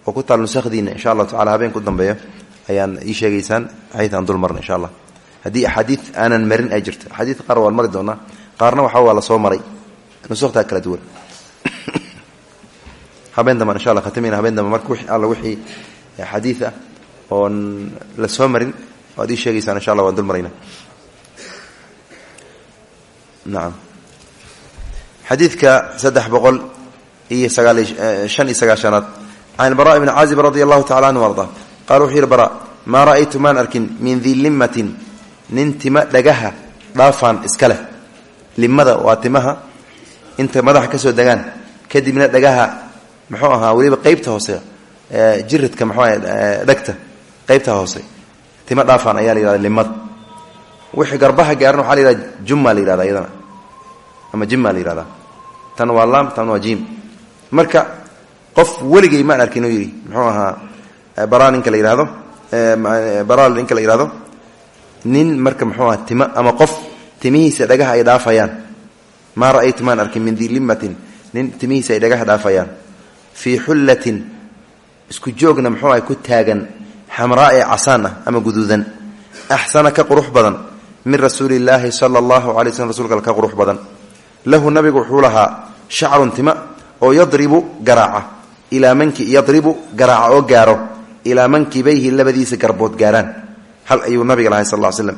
oo ku taal nusakdiina insha allahu tacala habeen ku dambeeyo ayaan ii sheegaysaan xadiid aan dul marna insha allah haddii axaadiid aanan marin ay jirto. Axaadiid qaar waan mari doonaa. Qaarna waxa waa la soo maray. Nusaktaa kala duwan. Habeen damban insha allah khatamina habeen dambe marka wixii wixii xadiid ah oon la soo marin waad ii sheegaysaan insha allah waan dul marayna. Nacam xadiidka saddex iyo sagaal shan iyo sagaashanaad can bara bni caazib radi allahu tacala anhu arda. Qala wuxuu yidhi bara ra'aytu maan arkin min di limatin nin tima dhagaha dhaafaan iska limada waa timaha inta madaxa ka soo degaan kadibna dhagaha muxuu ahaa weliba qeybta hoose jiridka muxuu aha dhegta qeybta hoose. Tima dhaafaan ayaa la yihahda limada wixii garbaha gaaran waxaa la yihahda jumma la ama jimma la tan waa laam tan waa jim marka qof weligay maan arkin uu yidhi muxuu ahaa bara ninka la yihahdo bara ninka la nin marka muxuu aha tima ama qof timihiisa dhagaha ay dhaafayaan. Maa ra'aytu maan arkin min dilimatin nin timihiisa dhagaha dhaafayaan. Fii xullatin isku joogna muxuu aha ku taagan xamraa ee casaan ah ama guduudan. Axsana ka qurux badan. Min rasuuli illaahi sala allahu alay slm rsulka ka qurux badan. Lahu nabigu wuxuu lahaa shacrun tima oo yadribu garaaca. Ilaa manki yadribu garaaca oo gaaro. Ilaa mankibayhi labadiisa garbood gaaraan. Hal ayuu nabiga lahay sal l slam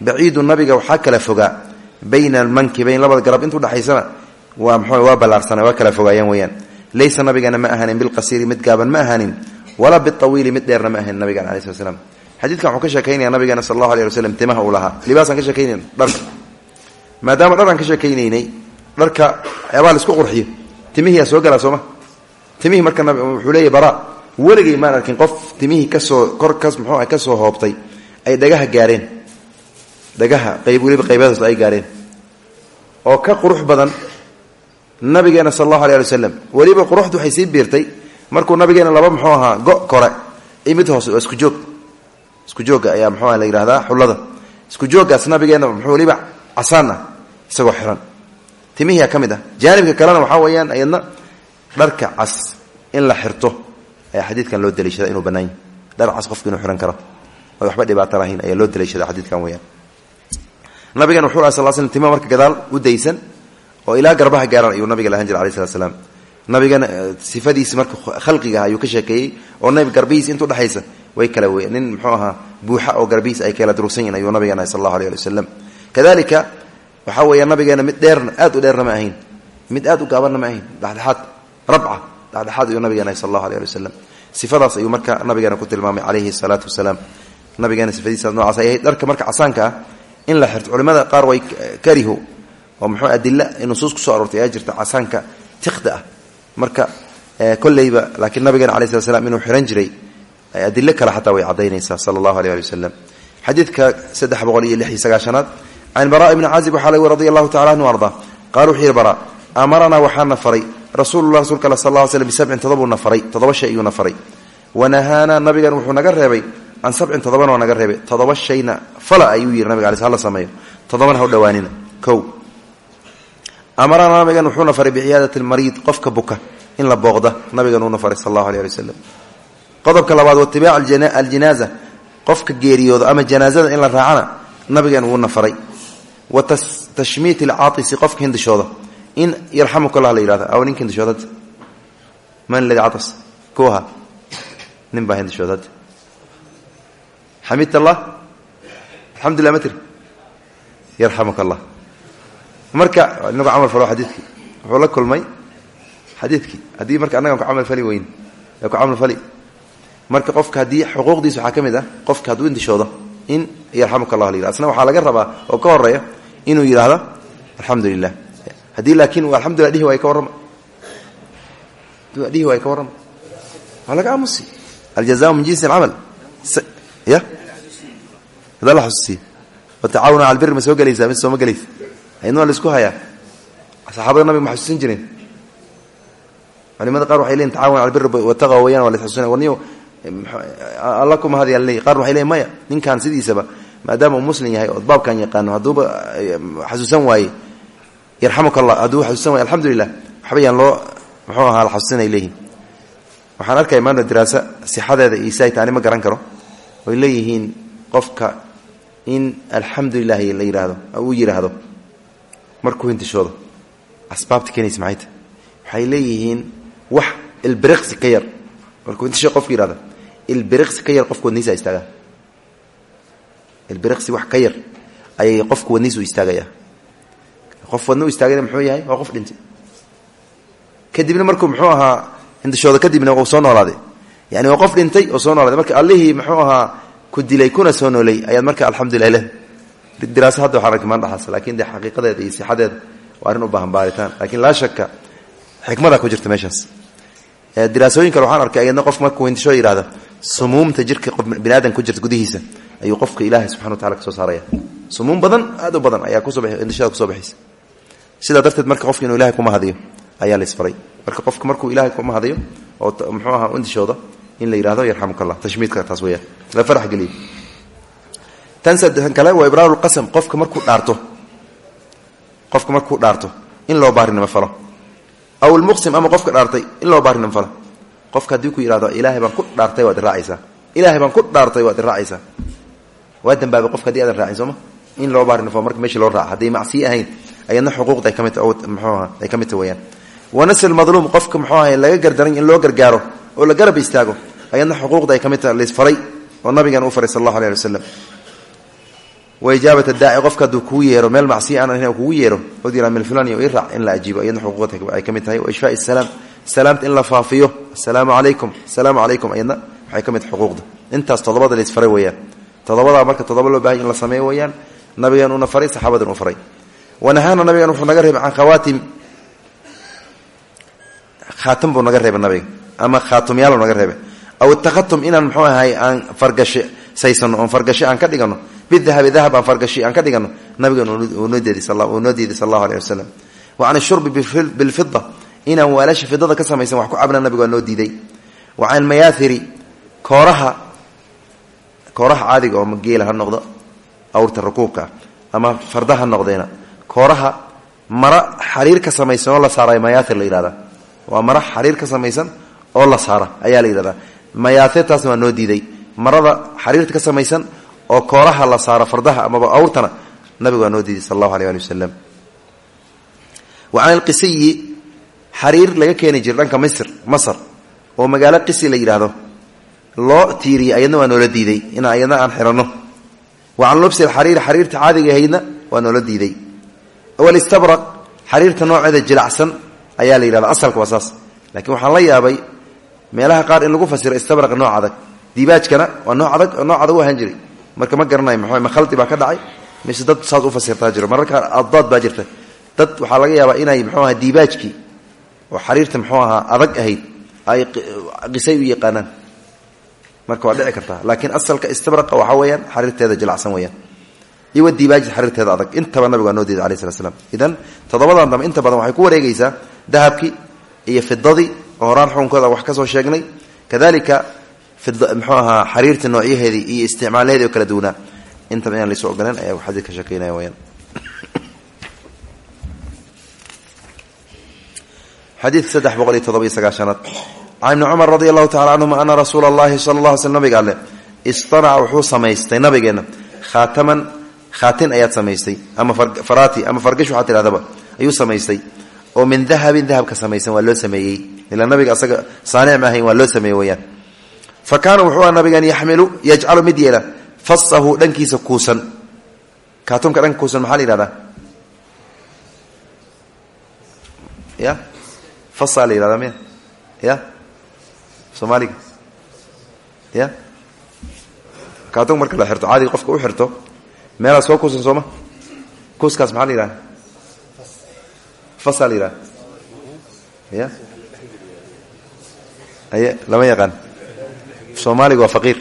baciidu nabiga waxaa kala fogaa. Bayna almankibayn labada garab intuu dhexaysana waa mxu waa ballaarsana waa kala fogaayaan weyaan laysa nabigana ma ahanin walaa biawiili mid dheerna ma ahanin nabigan ala sl slam xadiidkan wuxuu ka sheekaynaya nabigeena sal allahu aleh waslm timaha uu lahaa. Libaasaan ka sheekaynayna dharka maadaama dhar ka sheekaynaynay dharka abaa la isku qurxiyo timihiyaa soo galaa sooma. Timihii marka wuxuu leeyahy bara. Weligay maan arkin qof timihii ka soo kor kas muxuu ah ka soo hoobtay ay dhagaha gaareen. Dhagaha qayb weliba qaybadas ay gaareen. Oo ka qurux badan nabigeena sal allahu alay ali wasalam weliba quruxdu waxay biirtay markuu nabigeena laba muxuu ahaa go kore. Iyo mid hoose waa isku joog. Isku joogga ayaa muxuu ah la yidhahdaa xullada. Isku jooggaas nabigeena muxuu weliba casaan isagoo xiran. Timihiyaa ka mid ah. Jaanibka kalena waxaa weeyaan ayadna dharka cas in la xirto ayaa xadiidkan loo daliishada inuu bannaan dhar cas qofku inuu xihan karo. Oo waxba dhibaato lahayn ayaa loo daliishada xadiidkan weyaan nabigan wuxuu laha sal sl tima marka gadaal u daysan oo ilaa garbaha gaaran ayuu nabiga lahan jira alai slat slaam nabigana sifadiisi marka khalqiga ayuu ka sheekeeyey oo nab garbihiis intuu dhexaysa way kala wey nin muxuu ahaa buuxa oo garbihiis ay kala durugsan yihiin ayuu nabigan sal allahu alay wasalam kadalika waxaa weeya nabigeena mid dheerna aad u dheerna ma ahayn mid aad u gaabanna ma ahayn dhexdhexaad rabca dhexdhexaad ayuu nabigeena sal allahu alay wasalam sifadaas ayuu marka nabigeena ku tilmaamay calayhi salaatu wasalaam. Nabigeena sifadiisaas noocaas ay ahayd. Dharka marka casaanka ah in la xirto culimada qaar way karihu oo muxuu adila nusuus ku soo aroortay ayaa jirta casaanka tiqda ah marka kolleyba laakiin nabigeena alai slat slam inuu xihan jiray adilo kale xataa way caddaynaysaa sala allahu aleh ali wasalam xadiidka saddex boqol bara ibni caazib waxaa laga radi anhu arda qala wuxuu bara amaranaa waxaana faray rasuulullah rasulka al sal lla slm bisabcin todobuna faray toddoba shay ayuuna faray wanahaanaa nabigan wuxuu naga reebay can sabcin toddobana waa naga reebay. Toddoba shayna fala ayuu yihi nabiga alay hala sameeyo. Toddobana ha dhawaanina. Kow amaranaa nabigan wuxuuna faray biciyaadati lmariid qofka buka in la booqda nabigan uuna faray sal allahu aleh ali wasalam qodobka labaad watibaac aljinaaza qofka geeriyoodo ama janaazada in la raacana nabigan wuuna faray wa tashmiit alcaatisi qofka hindishooda in yarxamuka allah la yihahdo aw ninka hindishooda hadda man aladi catas ku ahaa nin baa hindishooda hadda xamidta allah alxamdulillah ma tiri yarxamuka allah marka inagu camal falo xadiidkii. Wuxuu la kulmay xadiidkii. Haddii marka annagaan ku camal fali weyn ku camal fali. Marka qofka haddii xuquuqdiisa waxaa ka mid ah qofka hadduu indishoodo in yarxamuka allah la yihahdo asna waxaa laga rabaa oo ka horreeya inuu yidhaahdo alxamdu lilah haddii laakiin alxamdulillah dhihi waay ka warrama. Dhihi waay ka warrama. Waa laga aamusi. Aljaza min jinsi alcamal ya? Hadaa la xusuusiya watacaawuna cala albiri ma soo gelaysaa mid sooma gelaysa haydna waa la isku hayaa saxaabada nabiga ma xusuusin jireen culimada qaar waxay leeyiin tacaawan cala albiri wataqa wayaan waa la xusuusina warniyo alla kuma hadiyaan leeyi qaar waxay sidiisaba maadaama muslim yahay ood baabkan yaqaano hadduuba xasuusan waaye. Yarxamuka allah hadduu xasuusan waaye alxamdulilah waxba loo muxuu ahaa la xasuusinay waxaan arkaya maanta diraasa sixadeeda iyo taani ma garan karo. Oy leeyihiin qofka in alxamdu lilahi la yidhaahdo markuu hintishoodo asbaabta keenaysa maxay tahy waxay leeyihiin wax ilbiriqsi ka yar. Markuu hintisho qofku yidhahdo ilbiriqsi ka yar qofku wadniisa istaagaa ilbiriqsi wax ka yar ayay qofku wadniisu istaagayaa qof wadna u muxuu yahay? Waa qof dhintay kadibna markuu muxuu ahaa hintishooda kadibna uu soo noolaaday. Yani waa qof dhintay oo soo noolaaday. Marka allihii muxuu ahaa ku dilay kuna soo noolay ayaad marka alxamdulilah diraasa hadda waxaan arkay maan dhaxaas laakiin dee xaqiiqadeeda iyo sixadeeda waa arrin u baahan baaritaan. Lakin laa shaka xikmada ku jirta meeshaas. Diraasooyin kale waxaan arkay ayadna qof markuu hintisho yidhahda sumuumta jirka bini aadam ku jirta gudihiisa. Ayuu qofka ilaahay subxana wa tacala ka soo saaraya. Sumuum badan aad u badan ayaa ku soo hintishada ku soo baxaysa. Sidaa darteed marka qofka inuu ilahay kuma hadiyo ayaa la isfaray. Marka qofka markuu ilahay kuma hadayo oo muxuu ahaa intishooda in la yidhahdo yarxamuka tashmiidka taas weyaan la farax geliyo tan saddexan kale waa ibraarulqasam qofka markuu dhaarto. Qofka markuu dhaarto in loo baarinimo falo. Aw ilmuqsim ama qofka dhaartay in loo baarinimo falo. Qofka haddii ku yidhahdo ilaahay baan ku dhaartay waad iraacaysaa ilaahay baan ku dhaartay waad iraacaysaa waa dambaabay qofka haddii aadan raacin in loo baarinimo marka meeshii loo raaca hadday macsiye ahayn ayadna xuquuqda ay ka mid mxuuaha ay ka mid ta weyaan qofka muxuu ahay laga gardaran in loo gargaaro oo la garab istaago ayadna xuquuqda ay ka mid taha laisfaray oo nabigan u faray sal allahu aleh wa ijaabat daaci qofka hadduu kugu yeero meel macsiya ahayn kugu yeero od yihah mil fulan iyo iraac in la ajiibo ayadna xuquuqda ay ka mid tahay wa ishfaai salaam. Salaamta in la faafiyo asalaamu calaykum asalaamu calaykum ayadna waxay ka mid xuquuqda. Intaas todobada laisfaray weeyaan. Todobadaa marka todoba loo bahay in la sameeyo weeyaan nabigan una faray saxaabadan u faray. Wanahaana nabigan wuxuu naga reebay can khawaatim. Khaatam buu naga reebay nabiga ama khaatumyaal naga reebay. Aw itakatum inaan mxuu ahay aan fargashe saysano oon fargashe aan ka dhigano bidahabi dahab aan fargashi aan ka dhigano nabigan noo diiday sal allahu aleh wasalam wa can shurbi bilfida inaan waalasha fidada ka samaysan wax ku cabna nabiga waa noo diiday wa can almayaathiri kooraha kooraha caadiga oo geela ha noqdo awrta rakuubka ama farda ha noqdeena kooraha mara xariir ka samaysan oo la saara mayaathir la yihahda waa mara xariir ka oo kooraha la saaro fardaha amaba awrtana nabigu noo diiday sal allahu aleh ali wa can alqisiyi xariir laga keeni jira dhanka misr masar oo magaalo qisi la yidhaahdo. Loo tiiriyey ayadna waa noola diiday in ayadna aan xiranno wa can lubsi alxariir xariirta caadiga ahaydna waa noola diiday. Walistabraq xariirta nooceeda jilacsan ayaa la yidhahda asalka waa saas. Waxaan la yaabay meelaha qaar in lagu fasiro istabraq nooc adag. Diibaajkana waa nooc adag nooc adag u ahaan jiray marka ma garanayo mxu ma khaldi baa ka dhacay? Mise dad saas u fasirtaa jiro. Mararka addaad baa jirta. Dad waxaa laga yaabaa inay mxuu aha diibaajkii oo xariirta mxuu ahaa adag ahayd ay qisay u yaqaanaan. Marka waa dhici kartaa laakiin asalka istabraqa waxaa weeyaan xariirteeda jilacsan weyaan iwa diibaaji xariirteeda adag. Intaba nabiga waa noo diiday alai slat slam idan toddobadan dambe inta badan waxay ku wareegaysaa dahabkii iyo fidadii oo horaan xukunkooda wax ka soo sheegnay. Kadalika mxuu ahaa xariirta noocyaheedii iyo isticmaalaheedii oo kala duwanaa. Intaba inaan laisoo ogoleen ayaa xadiid ka sheekeynaya weyaan xadiidka saddex boqol iyo todoba iyo sagaashanaad can ibni cumar radi allahu tacala canhuma ana rasuula allahi sala allah sl nabiga alle istanaca wuxuu samaystay nabigeenna khaataman khaatin ayaad samaystay. Ama farati ama fargash waxaa tidhahdaba ayuu samaystay. Oo min dahabin dahab ka samaysan waa loo sameeyey. Ilaa nabiga asaga saanic ma ahayn waa loo sameeyey weyaan fa kaana wuxuu nabigan yaxmilu yajcalu mid yeela fasahu dhankiisa kuusan. Kaatunka dhanka kuusan maxaa la yihahdaa ya? Fasaa la yihahdaa miya? Ya? Soomaaliga? Ya? Kaatunka marka la xirto caadiga qofka u xirto meelaa soo kuusan sooma? Kuuskaas maxaa la yihahda fasaa soomaaliga waa faqiir.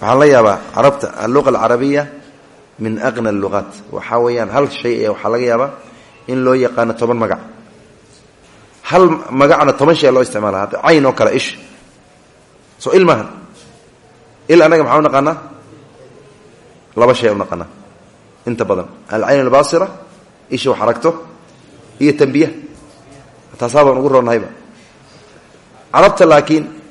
Waxaan la yaabaa carabta alluqa alcarabiya min aqna alluqaat waxaa weeyaan hal shay ee waxaa laga yaabaa in loo yaqaano toban magac. Hal magacna toban shay loo isticmaala hadda cayn ish. Soo il maaha il annaga maxaa laba shay u naqaanaa. Inta badan alcayn albaasira isha wax aragto iyo tambiya taasaabaan ugu roonnahayba carabta laakiin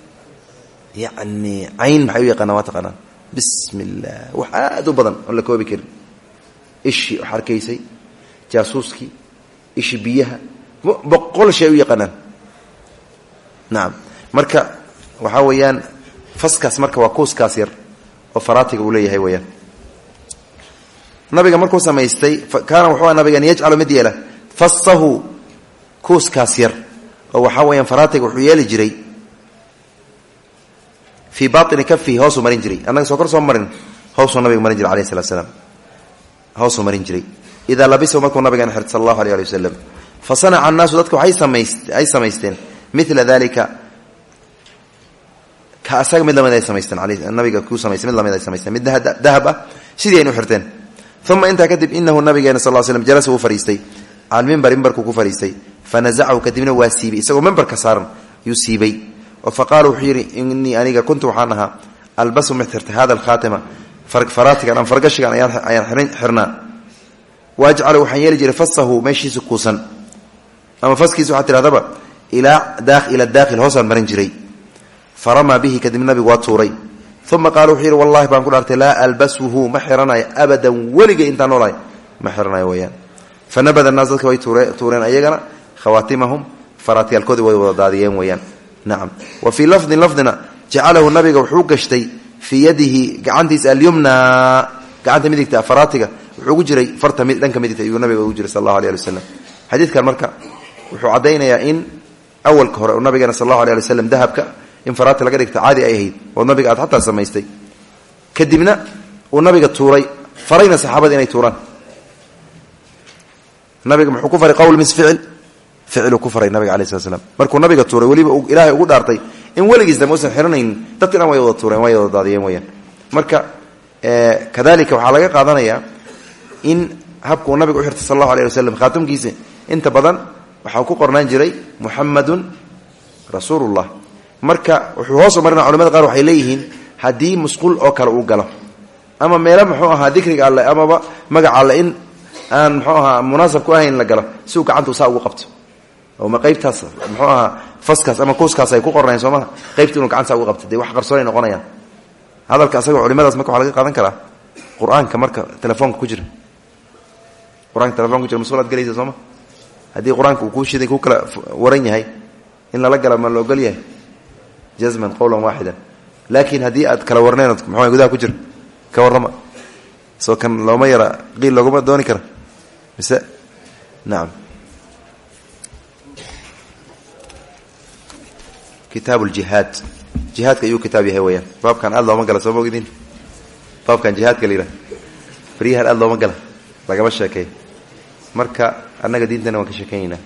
yani cayn maxay u yaqaanaa waa taqaanaa? Bismi illah wax aad u badan oon la koobi karin. Ishii wax arkaysay jaasuuskii ishi biyaha boqol shay u yaqaanaan. Nacam marka waxaa weeyaan faskaas marka waa kuuskaas yar oo faraatiga uu leeyahay weyaan nabiga markuu samaystay kaana wuxuu nabigan fii baini kafihi hoosuu marin jiray annaga soo kor soo marin hoosuu nabiga marin jiray alayh salatu slaam hoosuu marin jiray idaa labisahu markuu nabigan xirta sal allahu alay ali fa sanaca annaasu dadka waxay samaysteen mila dalika ka asaga mid la mid ay samaysteen nabiga kuu samaystay mid la mid ay samaysteen mid dahab ah sidii aynu xirteen uma intaa kadib inahu nabigeena sal l slm jalasa wuu fariistay cala mimbar mimbarkuu ku fariistay fanazacahu kadibna waa isagoo mimbarka saaran yuu oo fa qaala wuxuu yidhi inii aniga kuntu waxaan ahaa albasu mixtirta hada alkhaatima faraatigan ama fargashigan ayaan xirnaa waajcalu waxaan yeeli jiray fasahu meeshiisa kuusan ama faskiisa waxaa tidhahdaba ila daakil hoosaan marin jiray faramaa bihi kadib nabigu waa tuuray uma qaala wuxuu yidhi wallahi baan ku dhaartay laa albasuhu ma xiranayo abadan weligay intaan noolahay ma xiranayo weyaan fanabada naas dadka way ayagana khawaatimahum faraatiyaalkoodii way wada weyaan nacam wa fii lafdin lafdina jacalahu nabiga wuxuu gashtay fii yadihi gacantiisa alyumna. Gacanta midigta faraatiga wuxuu ugu jiray farta dhanka midigta ayuu nabiga ugu jiray sal allahu alay ali wasalam marka wuxuu caddaynayaa in awalka hore nabigeena sal allahu alay ali wasalam dahabka in faraati laga dhigta caadi ay ahayd oo nabiga aad xataa samaystay. Kadibna uu nabiga tuuray farayna saxaabada inay tuuraan. Nabiga ficiluu ku faray nabiga alai slat markuu nabiga tuuray weliba ilaahay ugu dhaartay in weligiisdam usan xiranaynin dadka way wada tuureen way wada daadiyeen weyaan marka kadalika waxaa laga qaadanayaa in habkuu nabiga u xirtay sal allahu wasalam khaatamkiisa inta badan waxaa ku qornaan jiray muxamadun rasuulullah. Marka wuxuu hoos marina culamada qaar waxay leeyihiin haddii musqul oo kale uu galo ama meelo muxuu ahaa dikriga alle amaba magaca alle in aan muxuu ahaa munaasab ku ahayn la galo si uu saa ugu qabto ma qaybtaas muxuu ahaa faskaas ama kuuskaas ay ku qornayn soo maha? Qaybta gacanta qabto dee wax qarsoonay noqonayaan. Hadalka asaga culimadaas marka waxa laga qaadan karaa qur'aanka marka telefoonka ku jira. Qur'aanka ku jira musqulaad gelaysa sooma haddii qur'aanka uu kuu shiday ku kala waran yahay in lala gala ma la ogol yahay? Jazman qowlan waaxidan laakiin haddii aad kala warneen muxuu gudaha ku jira ka warrama. Soo kan looma yara qiil looguma dooni kara mise nacam kitaab ljihaad jihaadka ayuu kitaab yahay weyaan baabkan aad looma gala soo maogdiin baabkan jihaadka la yidhaha faryahan aad looma gala lagama sheekeey marka annaga diintana waan ka sheekeynaynaa.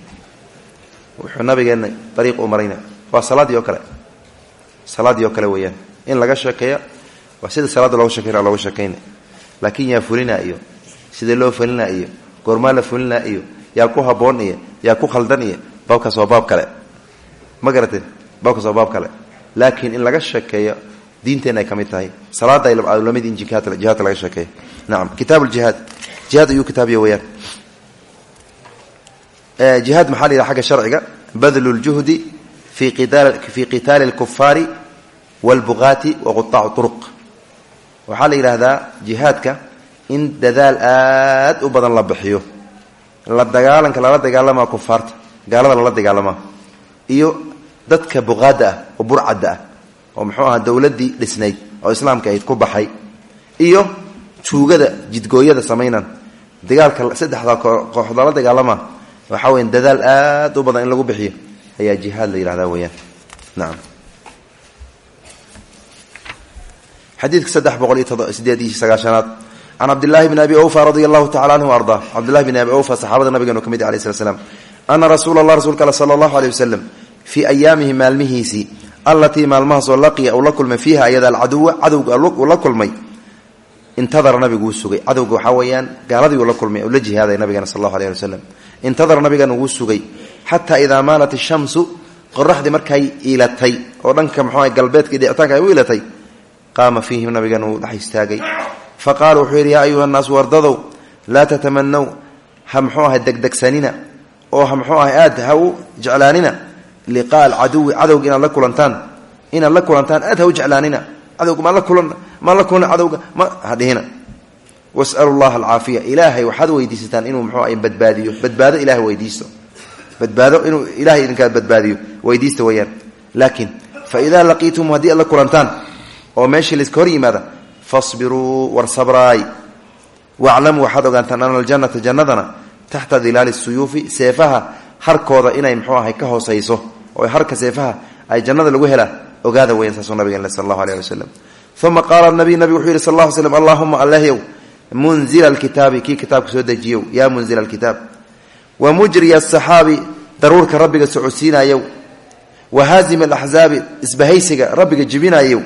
Wuxuu nabigeenna dariiq u marayna. Waa salaaddii oo kale. Salaaddii oo kale weeyaan. In laga sheekeeya waa sida salaadda looga sheekeyna looga sheekeyna laakiin yaa fulinaa iyo sida loo fulinaa iyo goormaa la fulinaa iyo yaa ku haboon iyo yaa ku khaldan iyo baabkaas waa baabkaas waa baab kale. Laakiin in laga sheekeeyo diinteenna ay tahay. Salaada ay la mid in jihaadka laga sheekeeyo. Nacam kitaab ljihaad jihaad ayuu kitaabiya weyaan eh, jihaad maxaa la yidhaha xagga sharciga? Badlu ljuhdi fi qitaalfii qitaali alkufaari waalbuqaati waquaacu turuq. Waxaa la yidhaahdaa jihaadka in dadaal aad u badan la bixiyo. La dagaalanka lala dagaalama kufaarta gaalada lala dagaalamaa iyo dadka buqaada ah oo burcadda ah oo muxuu ahaa dowladdii dhisnayd oo islaamka ahayd ku baxay iyo tuugada jidgooyada samaynan. Dagaalka saddexda kooxood lala dagaalamaa waxaa weya dadaal aad u badan in lagu bixiyo. Ayaa jihaad la yidhahdaa weyaan nacam xadiidka saddex boqol iyo sideed iyo sagaashanaad. Can cabdillaahi bni abi awfa radia allahu anhu ardaa cabdillahi bni abi awfa saxaabada nabigeenu ka mid alay slat slam ana rasuula allah rasuulka al fii ayaamihi maalmihiisii allatii maalmahaasoo laqiya uu la kulmay fiiha ayada alcaduwa cadowga uu la kulmay intadara nabigu wuu sugay. Cadowga waxaa weeyaan gaaladii uu la kulmay uu la jihaaday nabigeena sal allahu aleh ali wasalam intadara nabigeena wuu sugay xataa idaa maalat ishamsu qoraxdii markay iilatay oo dhanka mxuah galbeedka dhicitaanka ay u iilatay qaama fiihim nabigeena wuu dhex istaagay. Fa qaala wuxuu yidhi yaa ayuha nnaas wardadow laa tatamanaw ha mxuu ahay degdegsanina oo ha mxuu ahay aad ha u jeclaanina liqaa alcaduwi cadowga inaad la kulantaan inaad la kulantaan aad ha u jeclaanina cadowga maan la kulan maan la kulan cadowga ma hadhihina wasalu llaha alcaafiya ilaahay waxaad weydiisataan inuu ahay badbaadiyo badbaado ilahay weydiisto. Badbaado inuu ilahay idinkaa badbaadiyo weydiista weyaan laakiin fa idaa laqiitum haddii aad la kulantaan oo meeshii layska hor yimaada fasbiruu war sabraay. Waclamuu waxaad ogaantaan ana aljannata jannadana taxta dilaali suyuufi seefaha harkooda inay mxuu ahay ka hoosayso oo harka seefaha ay jannada lagu helaa ogaada weyan saasuu nabigeen sal allahu ali wasalam uma qaala nabiy nabigu wuxuu yihi sal lla slm allahuma allahyow munzila alkitaabi kii kitaabka soo dejiyow yaa munzila alkitaab wa mujriya asaxaabi daruurka rabbiga socodsiinayow wa haazima alaxzaabi isbahaysiga rabbiga jebinayow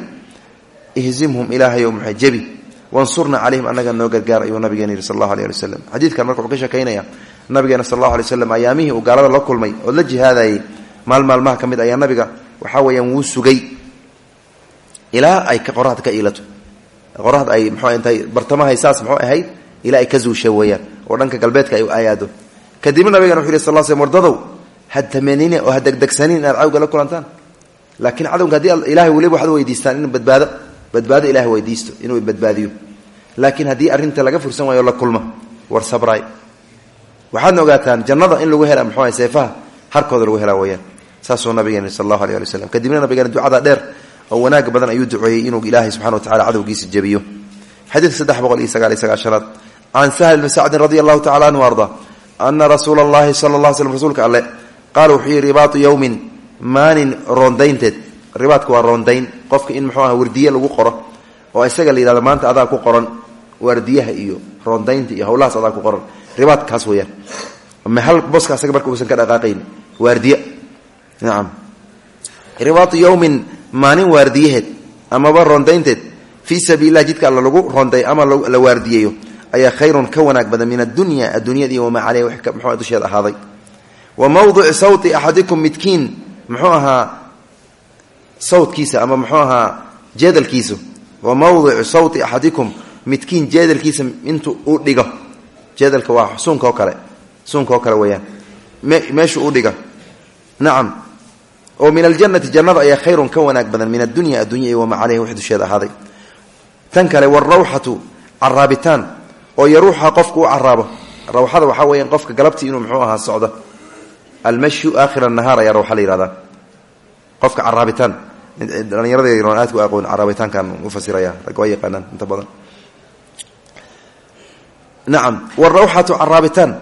ihzimhum ilaahayow muxa jebi wansurna calayhim annaga noo gargaar ayuu nabigeena yihi sal allahu aleh ali wasalam ka sheekaynaya nabigeena sal allahu alay ayaamihii uu gaalada la kulmay oo la jihaadayey maal maalmaha ka mid ayaa nabiga waxaa weeyaan wuu sugay. Ilaa ay qoraxda ka iilato. Qoraxda ay mxu intay bartamahay saas muxuu ahayd ilaa ay ka zuusha weeyaan oo dhanka galbeedka ay ayaado kadibna nabigana wuxu yhi sal sl wardadow ha oo ha degdegsanin inaad cadowga la kulantaan. Laakiin cadowga haddii ilahay weliba waxaad weydiistaan in badbaado badbaado ilahay weydiisto inuu badbaadiyo. Laakiin haddii arrinta laga fursan waayo la kulma. War sabraay. Waxaadna ogaataan jannada in lagu hela mxuu seefaha harkooda lagu helaa weyaan saasuu nabigeena sal allahu aleh ali waslam kadibna nabigeena ducada dheer oo wanaaga badan ayuu duceeyey inuu ilaahay subxana wa tacala cadowgiisa jebiyo. Xadiidka saddex boqol iyo sagaal iyo sagaashanaad. Can sahl bni sacdin radi allahu tacala anhu arda ana rasuula allahi sala la slm rasuulka alle qaala wuxuu yihi ribaatu yowmin qofka in muxuu wardiye lagu qoro oo isaga la maanta adaa ku qoran waardiyaha iyo roondaynta iyo howlahaas adaa ku qoran. Ribaadkaas weyaan boska asaga marka uusan ka dhaqaaqayn waardiye ribaatu yowmin maalin waardiyaheed amaba roondaynteed fii sabiililah jidka alla lagu roonday ama la waardiyeeyo ayaa khayrun ka wanaag badan min addunya adduunyadii wamaa caleyh wax muxuu dusheed ahaaday. Wa mawdici sawti axadikum midkiin muxuu ahaa sawtkiisa ama muxuu ahaa jeedalkiisu. Wa mawdicu sawti axadikum midkiin jeedalkiisa intu u dhigo. Jeedalka waa suunka oo kale suunka oo kale weyaan meeshu u dhiga oo min aljannati jannada ayaa khayrun ka wanaag badan min addunya addunya iyo wamaa caleyhi wax dusheed ahaaday. Tan kale warawxatu caraabitaan oo yaruuxa qofku u caraabo rawxada waxaa weeyaan qofka inuu muxuu ahaa socdo. Almashyu aakhir nahaar ayaa rawxa la yihahdaa qofka caraabitaan dhallinyarada aad ku aqoon caraabitaankan u fasiraya rag waa inta badan. Nacam warawxatu caraabitaan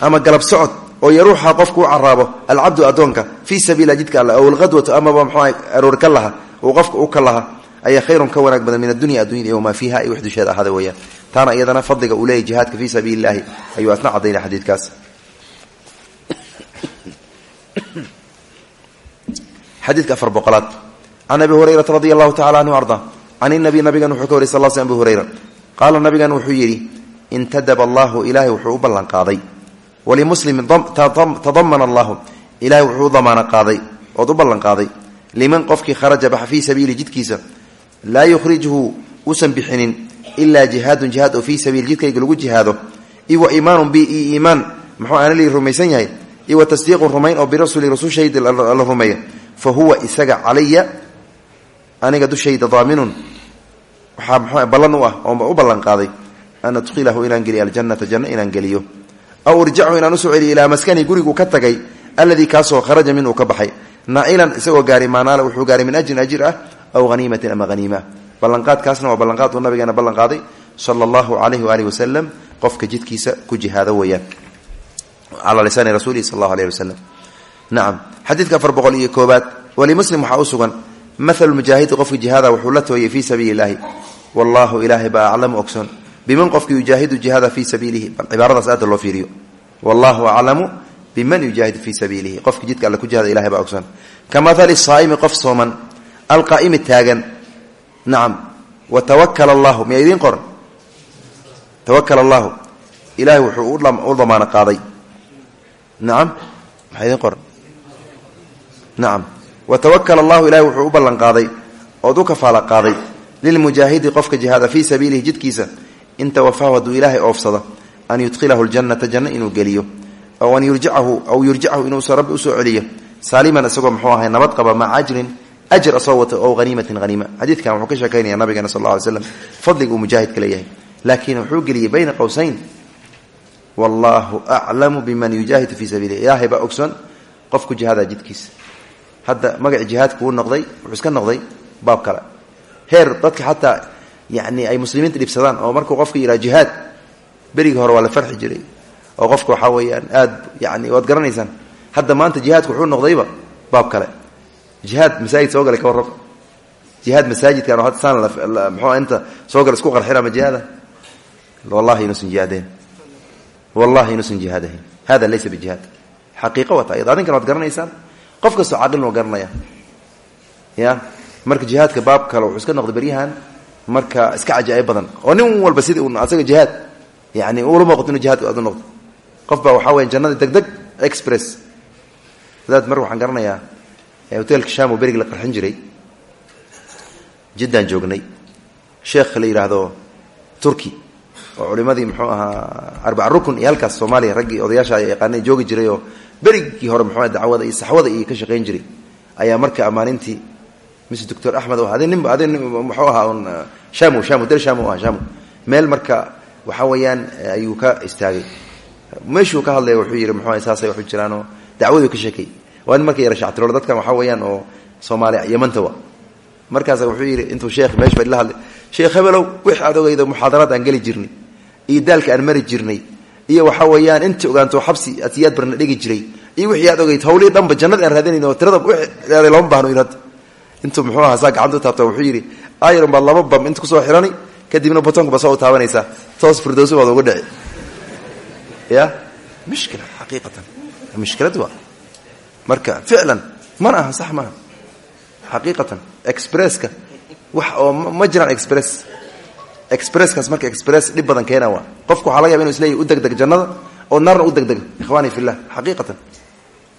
ama galab socod oo yaruuxa qofku u caraabo alcabdu adoonka fii sabiila jidka alle ow alhadwatu amaba mxuu aroor ka laha uu qofka u ka laha ayaa khayrun ka wanaag badan min addunya addunyada iyo wamaa fiiha iyo wax dusheeda ahada weeyaan. Taana iyadana fadliga uu leeyahy jihaadka fii sabiili illaahi asna caddaynay xadiidkaas. Xadiidka afar boqolaad. Can abi hurayrata radi allahu anhu arda can inabiy nabigan wuxuu ka wariy sal sl abi hurayra. Qaala nabigan wuxuu yidhi intadaba allahu ilaahay wuxuu u ballanqaaday walimuslimin tadamana allahu ilahay wuxuu u damaano qaaday ood u ballanqaaday liman qofkii kharaja baxa fii sabiili jidkiisa laa yukhrijhu uusan bixinin ilaa jihaadun jihaad oo fii sabiili jidkayga lagu jihaado iwa iimaanun bi i iimaan muxuu aana lii rumaysan yahay iwa tasdiiqun rumayn oo birasuli rasuulshayda la rumeeya fa huwa isaga calaya aniga dushayda daaminun waxaa mxu ballan u ah oo u ballanqaaday an adkhilahu inaan geliyo aw irjachu inaan u soo celiyo ilaa maskani guriguu ka tagay alladii kaasoo kharaja minuu ka baxay. Naacilan isagoo gaari maanaala wuxuu gaaray min ajrin ajir ah aw haniimatin ama haniima ballanqaadkaasna waa ballanqaad uu nabigeena ballanqaaday sala allahu calayhi waalihi wasalam qofka jidkiisa ku jihaado weeyaan. Calaa lisaani rasuulihi sal allahu aleyh wasalam nacam xadiidka afar boqol iyo koobaad walimuslim waxaa u sugan mathalu qofka jihaada wuxuu la tooyay fii sabiili illaahi wallahu ilaahay baa aclamu ogsoon biman qofka yujaahidu jihaada fii sabiilihi bal cibaaradaas aada loo fiiriyo. Wallahu aclamu biman yujaahidu fii sabiilihi qofka jidka alle ku jihada ilahay baa ogsoon ka maali saa'imi qof sooman. Alqaa'imi taagan. Nacam wa tawakala allahu miyaa idiin qoran? Tawakala allahu ilaahay wuxuu u damaano qaaday. Nacam maxaa idiin qoran? Nacam wa tawakala allahu ilahay wuxuu u ballan qaaday. Ood u kafaala qaaday. Lilmujaahidi qofka jihaada fii jidkiisa in tawafaahu hadduu ilaahay oofsado an yudkhilahu ljannata janno inuu geliyo ow an yurjicahu aw yurjicahu inuusa rabbi u soo celiyo saaliman isagoo muxuu ahay nabad qaba maca ajrin ajr asoo wata ow haniimatin haniima xadiidkan wuxuu ka sheekaynaya nabigeena sal lla ly slam fadliga uu mujaahidka leeyahay laakiin wuxuu geliyey bayna qowsayn wallaahu aclamu biman yujaahidu fii sabiilihi. Ilaahay baa ogsoon qofku jihaada jidkiisa. Hadda magaci jihaadka wuu noqday wuxuu iska noqday baab kale. Heer dadka xataa yani ay muslimiinta dhibsadaan oo markuu qofka yidhaha jihaad berigii hore waa la farxi jiray. Oo qofka waxaa weeyaan aad yani waad garanaysaan hadda maanta jihaadku wuxuu noqdayba baab kale. Jihaad masaajid soo galay ka warrab. Jihaad masaajidkan hadda saan mxua inta soo gala isku qarxina ma jihaada? Wallahi inuusan jihaadayn wallahi inuusan jihaadahayn hada laysa bijihaad. Xaqiiqa wata ayad adinkan waad garanaysaan. Qof kastoo caaqilna waa garanaya ya? Marka jihaadka baab kale wuxuu iska noqday beryahan marka iska cajaa'ib badan. Oo nin walba un asaga jihaad. Yani ula muuqato inu jihaad aad u noqdo. Qof baa waxaa weya jannada deg deg express. Wadaad mar waxaan garanayaa hotelka sham oo berigi la qarxin jiray. Jiddaan joognay. Sheekh la yidhaahdo turki. Oo culimadii muxuu ahaa arbaca rukun iyo halkaas soomaaliya raggii odayaasha yaqaana joogi jiray oo berigii hore muxuu dacwada iyo saxwada iyo ka shaqayn jiray. Ayaa marka amaanintii mise doctor axmed adi ninba adi muxuu ahaa un shamu shamu del shamu ah shamu. Meel marka waxaa weeyaan ayuu ka istaagay. Meeshuu ka hadlaya wuxuu yidhi muxuu saasay waxu jiraanoo? Dacwaduu ka sheekay. Waa nin marka yara shactiroolo dadkan waxaa weeyaan oo soomaaliya yamanta wa markaasa wuxuu yidhi intuu sheekh meesha la hadlay. Sheekh hebelow wix aad ogeydo muxaadaraad aan geli jirnay iyo daalka aan mari jirnay iyo waxaa weeyaan inta ogaanto xabsi atiyaad barna dhegi jiray iyo wixii aad ogeyd hawlihii dhanba jannada aan raadinayn oo tirada wleeday lama baahno hadda intuu muxuu ahaa saa gacanta taabta wuxuu yidhi ayron baad laba bam inta ku soo xirani kadibna botonka basa u taabanaysaa. Toos firdowsi baad uga dhici. Ya? Mushkila xaqiiqatan. Mushkilad waa. Marka ficlan mana aha sax maaha xaqiiqatan expresska wax oo ma jiraan express. Expresskaas marka express dhib badan keena waa. Qofku waxaa laga yaba inu isleeyahy u degdeg jannada oo naarna u degdega ikhwaani fillah xaqiiqatan.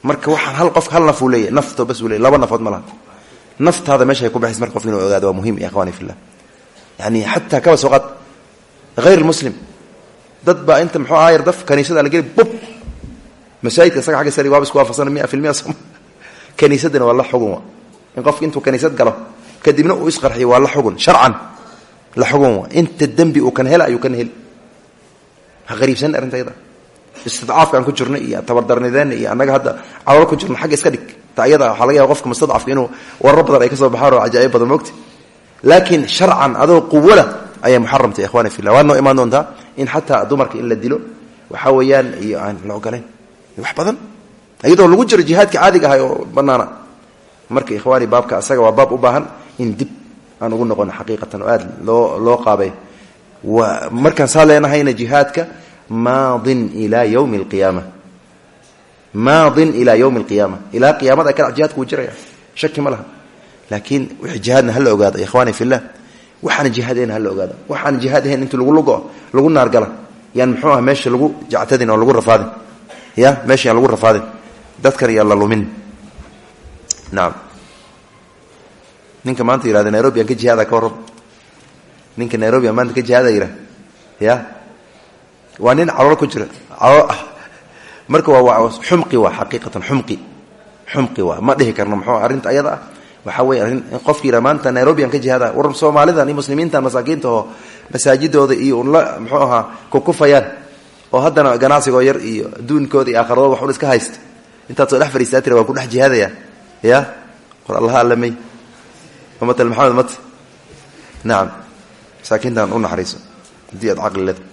Marka waxaan hal qof hal naf uu leeyahy nafto bas uu leeyahy laba nafood ma laha naftaada meeshay ku baxays marka inuu ogaado waa muhiim ya ikhwaani fillah yani xataa kaba soo qaad hayr muslim dad baa inta muxuu ahaa yar daf kaniisada la geli bub masaajidka isaga agga sari waaba isku waafaqsana mia filmiya waa la xugun in qofka intuu kaniisad galo kadibna uu isqarxiyo waa xugun sharcan la xugun inta dembi uu kan hela ayuu kan heli ha qariibsan arrintayda istidcaafka aan ku jirno iyo tabardarnideena iyo annaga hadda caloolo ku jirno xagga iska dhig ayada waxaa laga yaba qofka mustadcafka inuu warar badan ay ka soo baxaan oo cajaa'ib badan moogta laakiin sharcan adoo quwola ayaa muxaramta ikhwani fillah. Waa noo imaan doontaa in xataa dumarka in la dilo waxaa weeyaan iyo aan la ogolayn wax badan. Iyadoo lagu jiro jihaadka caadiga ahay oo banaana marka ikhwaani baabka asaga waa baab u baahan in dib aan ugu noqono xaqiiqatan oo aad loo loo qaabay markaan saa leenahayna jihaadka maadin ilaa yowmi alqiyaama maadin ilaa yowmi alqiyaama ilaa qiyaamada kala jihaadku jiraya. Shaki ma laha. Laakiin wixii jihaadna hala ogaado ikhwaani fillah. Waxaana jihaad ahayn hala ogaado. Waxaana jihaad ahayn inta lagu lugo lagu naargala yaan muxuu ah meesha lagu jactadin oo lagu rafaadin. Ya meesha yaan lagu rafaadin. Dadkan yaan la lumin. Naam. Ninka maanta yihahda nairobi aan ka jihaada ka warrab ninka nairobi aan maanta ka jihaada yihah ya. Waa nin caloolo ku jira. Caloolo ah marka waa xumqi waa xaqiiqatan xumqi. Xumqi waa. Ma dhihi karno muxuu arrinta ayada ah? Waxaa arrin in qofki yidhaha maanta nairobi aan ka jihaada war soomaalidan iyo muslimiintan masaakiinta oo masaajidooda iyo unla muxuu ahaa kukufayaan oo haddana ganacsigoo yar iyo adduunkooda iyo aakharadooda iska haysta intaad soo dhex fadhiistaa tira waan ku dhex jihaadaya. Ya? War allaha allamey umatal maxamed mat. Nacam masaakiintan u naxariiso. Haddii aad caqli leeda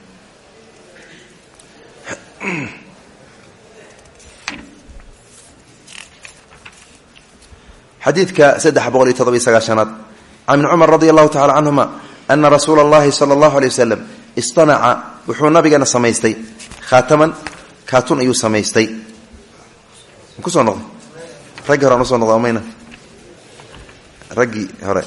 xadiidka saddex boqol iyo todobiy sagaashanaad. Can ibni cumar radi allahu tacala canhuma ana rasuula اllahi sala allahu alay wasalam istanaca wuxuu nabigana samaystay. Khaataman kaatun ayuu samaystay. Kusoo noqday raggii hore aan u soo noqda mayna raggii hore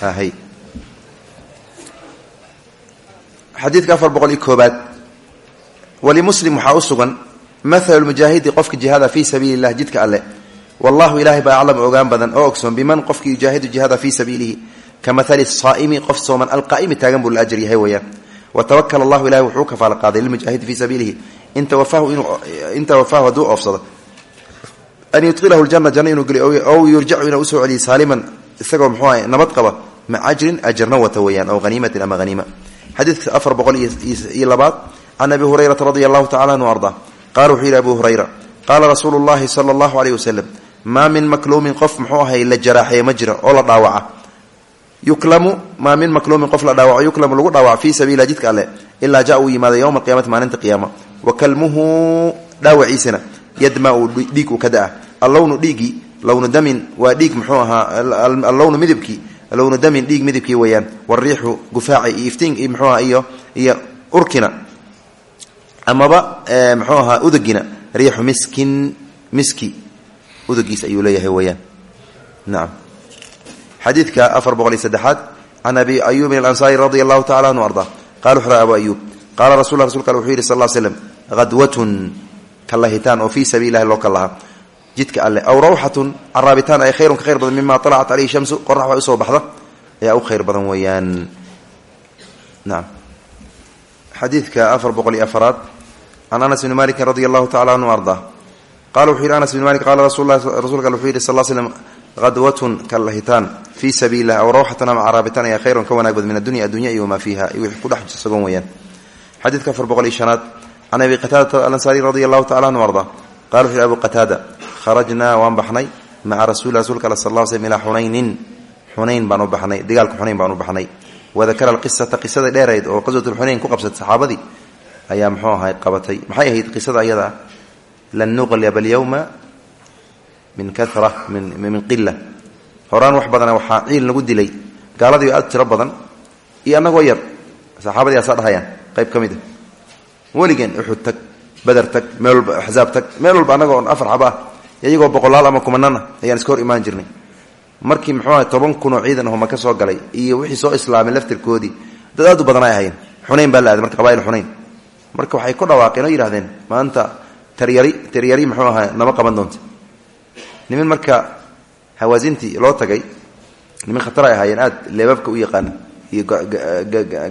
hay xadiidka afar boqol iyo koobaad walimuslim waxaa u sugan mahalu lmujaahidi qofka jihaada fii sabiili lah jidka alle. Wallahu ilaahay baa aclam ogaan badan oo ogsoon biman qofki yujaahidu jihaada fii sabiilihi. Ka mahali saa'imi qof sooman alqaa'imi taagan buu la ajr yahay weeyaan. Watawakal allahu ilahay wuxuu kafaala qaaday lilmujaahidi fii sabiilihi. Inta wafaahu hadduu oofsado. An yudkilahu ljana janno inuu geliy ow yurjacu inuu u soo celiyo saaliman isagoo muxuu aha nabad qaba maca ajrin ajarna wata weeyaan haniimatin ama haniima xadiidka afar boqol iyo labaad can abi hurayrata radia allahu anhu arda qala wuxuu abu hurayra qaala rasuulu llahi sala allahu aleyh maa min makluumin qof muxuu ahay la jaraaxeeye ma jira oo la dhaawaca. Yuklamu maa min makluumin qof la dhaawaco yuklamu lagu dhaawaca fii sabiililah jidka alle ilaa ja uu yimaada yowma maalinta qiyaama. Wa kalmuhu dhaawaciisana dhiig uu ka da'a allownu dhiigii lownu damin waa dhiig muxuu ahaa allownu midibkii lownu damin dhiig midibkii weeyaan wariixu gufaaci iyo iftiin aha iyo iyo urkina. Amaba muxuu ahaa udugina riixu miskin miski udugiis ayuu leeyahay weyaan nacam xadiidka afar boqol iyo saddexaad abi ayuubin alansaari radia allahu tacala anhu arda qala wuxu abu ayuub qaala rasul rasulka ale wuxuu yidhi sal l slem hadwatun kallahitaan oo fii sabiili jidka alle. Aw rawxatun caraabitaan ay khayrun khayr badan mima alacat caleyhi shamsu. Qorax waa u soo baxda. Ayaa u khayr badan weeyaan. Naam. Xadiidka afar boqol iyo afaraad. Can anas bni malikin anhu arda. Qala wuxuu yidhi malik qala rasulka wuxuu yidhi sal slm hadwatun kallahitaan fii sabiili lah aw rawxatan ama caraabitaan ayaa khayrun ka wanaag badan min addunya addunya iyo wamaa fiiha. Iyo wixii kudhex sagon weeyaan. Xadiidka afar boqol iyo shanaad. Can abi qataadata alansaari radia allahu anhu arda. Qala wuxu yhi abu kharajnaa waan baxnay maca rasuli rasulka al sal l slm ilaa xunaynin xunayn baan u baxnay dagaalka xunayn baan u baxnay. Wadakara alqisata qisada dheerayd oo qaswatulxunayn ku qabsatay saxaabadii ayaa muxuu ahay qabatay. Maxay ahayd qisada ayada? Ah lan nuqlaba alyawma min kara min qila horaan wax badana waxaa ciil nagu dilay. Gaaladii aad tiro badan iyo annagoo yar saxaabadii asaa dhahayaan qayb ka mid a weligeen uxud tag ah iyagoo boqolaal ama kumanaan ah ayaan iska hor imaan jirnay. Markii muxuu ahay toban kunoo ciidan aho maka soo galay iyo wixii soo islaamay laftirkoodii. Dad aad u badan ay xunayn baa la marka qabail xunayn. Marka waxay ku dhawaaqeen oo yidhahdeen maanta taryari taryari muxuu ahaa nama qaban doonta nimin marka hawaasintii loo tagay nimin khatar ay ahaayeen aad leebabka u yaqaana iyo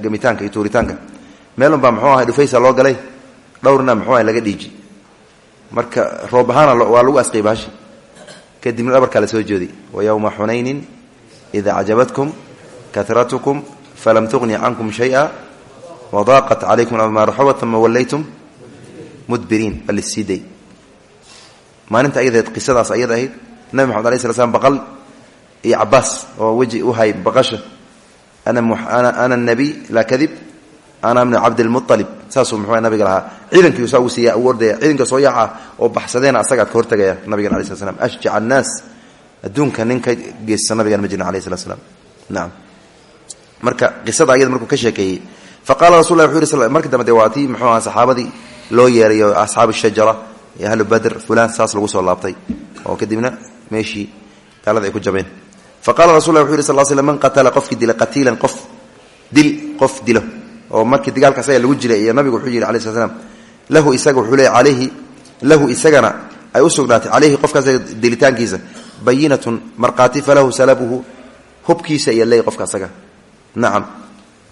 gamitaanka iyo tuuritaanka. Meelun baa muxuu ahay dhufaysa loo galay. Dhowrna muxuu ahay laga dhiiji marka roob ahaana waa lagu asqay kadibna dhabarkaa la soo jeeday wa yowma xunaynin ida cajabatkum katratukum falam tuqni cankum shaya wadaaqat calaykum amaa raxubat uma wallaytum mudbiriin balisiiday maalinta ayadaed qisadaas ayad ahayd nabi maxamed alay sla baqal iyo cabaas oo weji u baqasha. Ana nabiy laa kadib ana bnu cabdilmualib saasuu muxuu nabiga lahaa. Ciidankii saa ugu siiya u ordaya ciidanka soo yaaca oo baxsadeena asagaad ka hortagaya nabigan alay sla slam ashjac annaas adduunka nin ka geesta nabigan ma jirna naam. Marka qisada ayada markuu ka sheekeeyey faqala rasul lah wuxu yhi markii dambe de loo yeerayo asxaabu shajara ahlu badr fulan saas lagu soo laabtay oo kadibna meeshii gaalada ku jabeen. Rasul yhi sal slam man qatala qofkii dila qatiilan qof dil qof dilo oo markii dagaalka asaga lagu jiray iyo nabigu wuxuu yidhi alai sl lahu isaga wuxuu leey alayhi lahu isagana ay u sugnaatay caleyhi qofkaas dilitaankiisa bayinatun markhaati falahu salabuhu hubkiisa iyo leey qofka asaga. Nacam.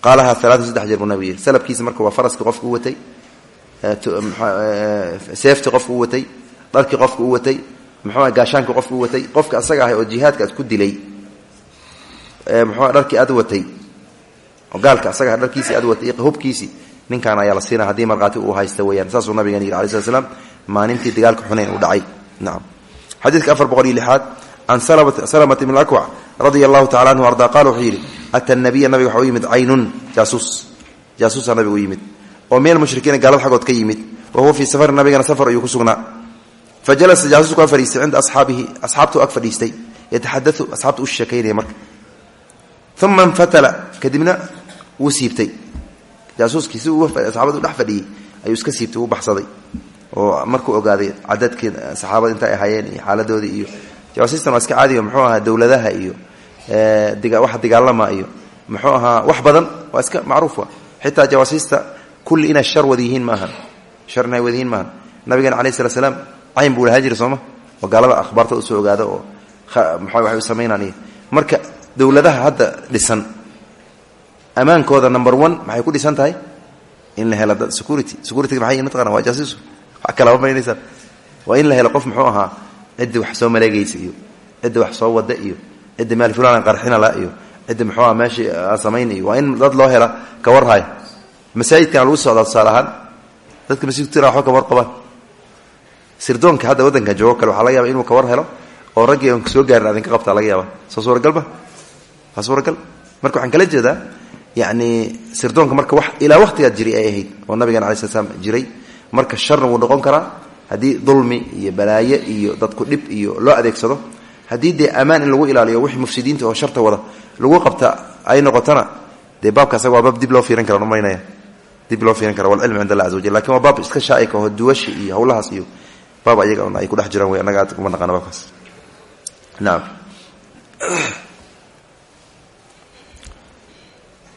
Qaalaha alaatan saddex jeer buu salabkiisa marka waa faraskii qofka watay seeftii qofka watay dharkii qofka watay muxuu gaashaankii qofka watay qofka asaga ahay oo jihaadka aad ku dilay muxuu dharkii aad watay gaalka asaga dharkiisii aad watay hubkiisii ninkaan ayaa la siina haddii markhaati uu haysta weyaan saasuu nabigan yidhi alai slat slam maalintii dagaalka xunayn dhacay. Nacam xadiidka afar boqol iyo lixaad can salamata bn akwac radia allahu tacala anhu arda qala wuxuu yidhi ata nabiga waxa yimid caynun jaasuus. Jaasuusa nabiga u yimid. Oo meel mushrikiina gaalada xaggood ka yimid. Wa huwa fii safari nabigana safar ayuu ku sugnaa. Fa jalasa jaasuusku waa fadhiistay cinda asxaabihi asxaabtuu ag fadhiistay. Yataxadau asxaabta u sheekaynaya marka. Uma infatala kadibna wuu siibtay. Jaasuuskii si saxaabadu dhex fadhiyey ayuu iska siibtay uu baxsaday. Oo markuu ogaaday cadadkii saxaabada inta ay ahaayeen iyo xaaladoodii iyo jawaasiistan waa iska caadiga muxuu ahaa dowladaha iyo waxa dagaalama iyo muxuu ahaa wax badan waa iska macruuf wa xitaa jawaasiista kulli inay shar wada yihiin maaha shar inay wada yihiin maaha nabigeena alayh slat slaam cayn buu sooma oo gaalada akhbaarta u soo ogaado oo waxay u samaynaan iyo marka dowladaha hadda dhisan ammaankooda number one maxay ku dhisan tahay in la helo security. Security maxay mataqana waa jaasiisu wax kalaba maynaysaan waa in la helo qof muxuu ahaa ciddi wax soo maleegaysa iyo wax soo wada iyo ciddi meel fulaan qarxinala iyo ciddi muxuu aha meeshii samaynayo waa in dad loo hela ka warhayo masaajidkana lagu socdaa tusaale dadka masjidku tira waxba ka war qabaan sirdoonka hadda waddankan joogo kale waxaa laga yaba inuu ka war helo oo raggii on soo gaarin adinka qabtaa laga yaaba soo suuragalba waa marka waxaan kala jeedaa yacni sirdoonka marka ilaa waqtigaad jiri ay ahayd oo nabigan slat slam jiray marka sharna wuu noqon karaa. Haddii dulmi iyo balaaye iyo dadku dhib iyo loo adeegsado haddii dee ammaan lagu ilaaliyo wixii mufsidiinta oo sharta wada lagu qabta ay noqotona dee baabka asaga waa baab dib loo fiirin kara maynaya. Dib loo fiirin kara walcilmu cind allah caza wajal laakiin iska shaa'ika oo duwashi iyo hawlahaas iyo baab ayaga ay ku dhex jiraan wey annaga aad kuma naqaana baabkaas. Naam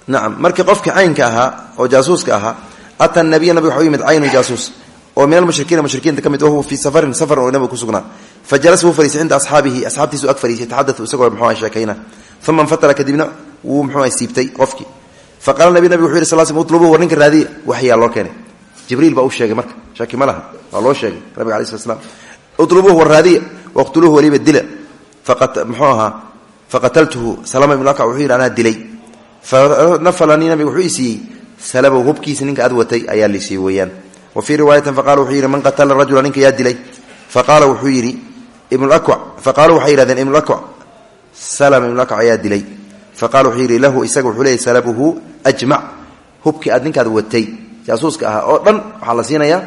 nacam markii qofkii caynka ahaa oo jaasuuska ahaa ata nabiya nabig waxa u yimid caynu jaasuus oo min almushrikiina mushrikiinta ka mid wahuwa fii safarin safar oo nabiga ku sugnaa. Fa jalasa wuu fariisay cinda asxaabihi asxaabtiisu ag fariisay taxadau isagoo muxuu ah sheekayna. Uma infatala kadibna wuu muxuu ah siibtay qofkii fa qaala nabi nabig wuxu yhi sal sl utlubuu war ninka raadiya. Waxyaa loo keenay. Jibriil baa u sheegay marka. Shaki ma laha waa loo sheegay nabiga alai slat slam utlubuuhu war raadiya. Waqtuluuhu weliba fanafalanii nabiga wuxuu i siiyey hubkiisa ninka ad watay ayaa lisiiy weeyaan. Wa fii riwaayatin faqala wuxuu yidhi man qatala rajula ninka yaa dilay? Faqaala wuxuu yidhi ibnulakwac faqaalu waxay yihahdeen ibnulakwac salama ibnulakwac ayaa dilay. Faqala wuxuu yidhi lahu isaga wuxuu leeyay salabuhu ajmac hubkii aad ninkaad watay jaasuuska ahaa oo dhan waxaa la siinayaa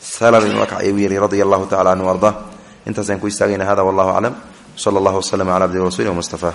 salama ibnulakwac ayuu yidhi radia allahu tacala canhu ardaa intaasaan ku istaagayna hada wallahu aclam sala allah waslama cala abdi rasuuli wmustafa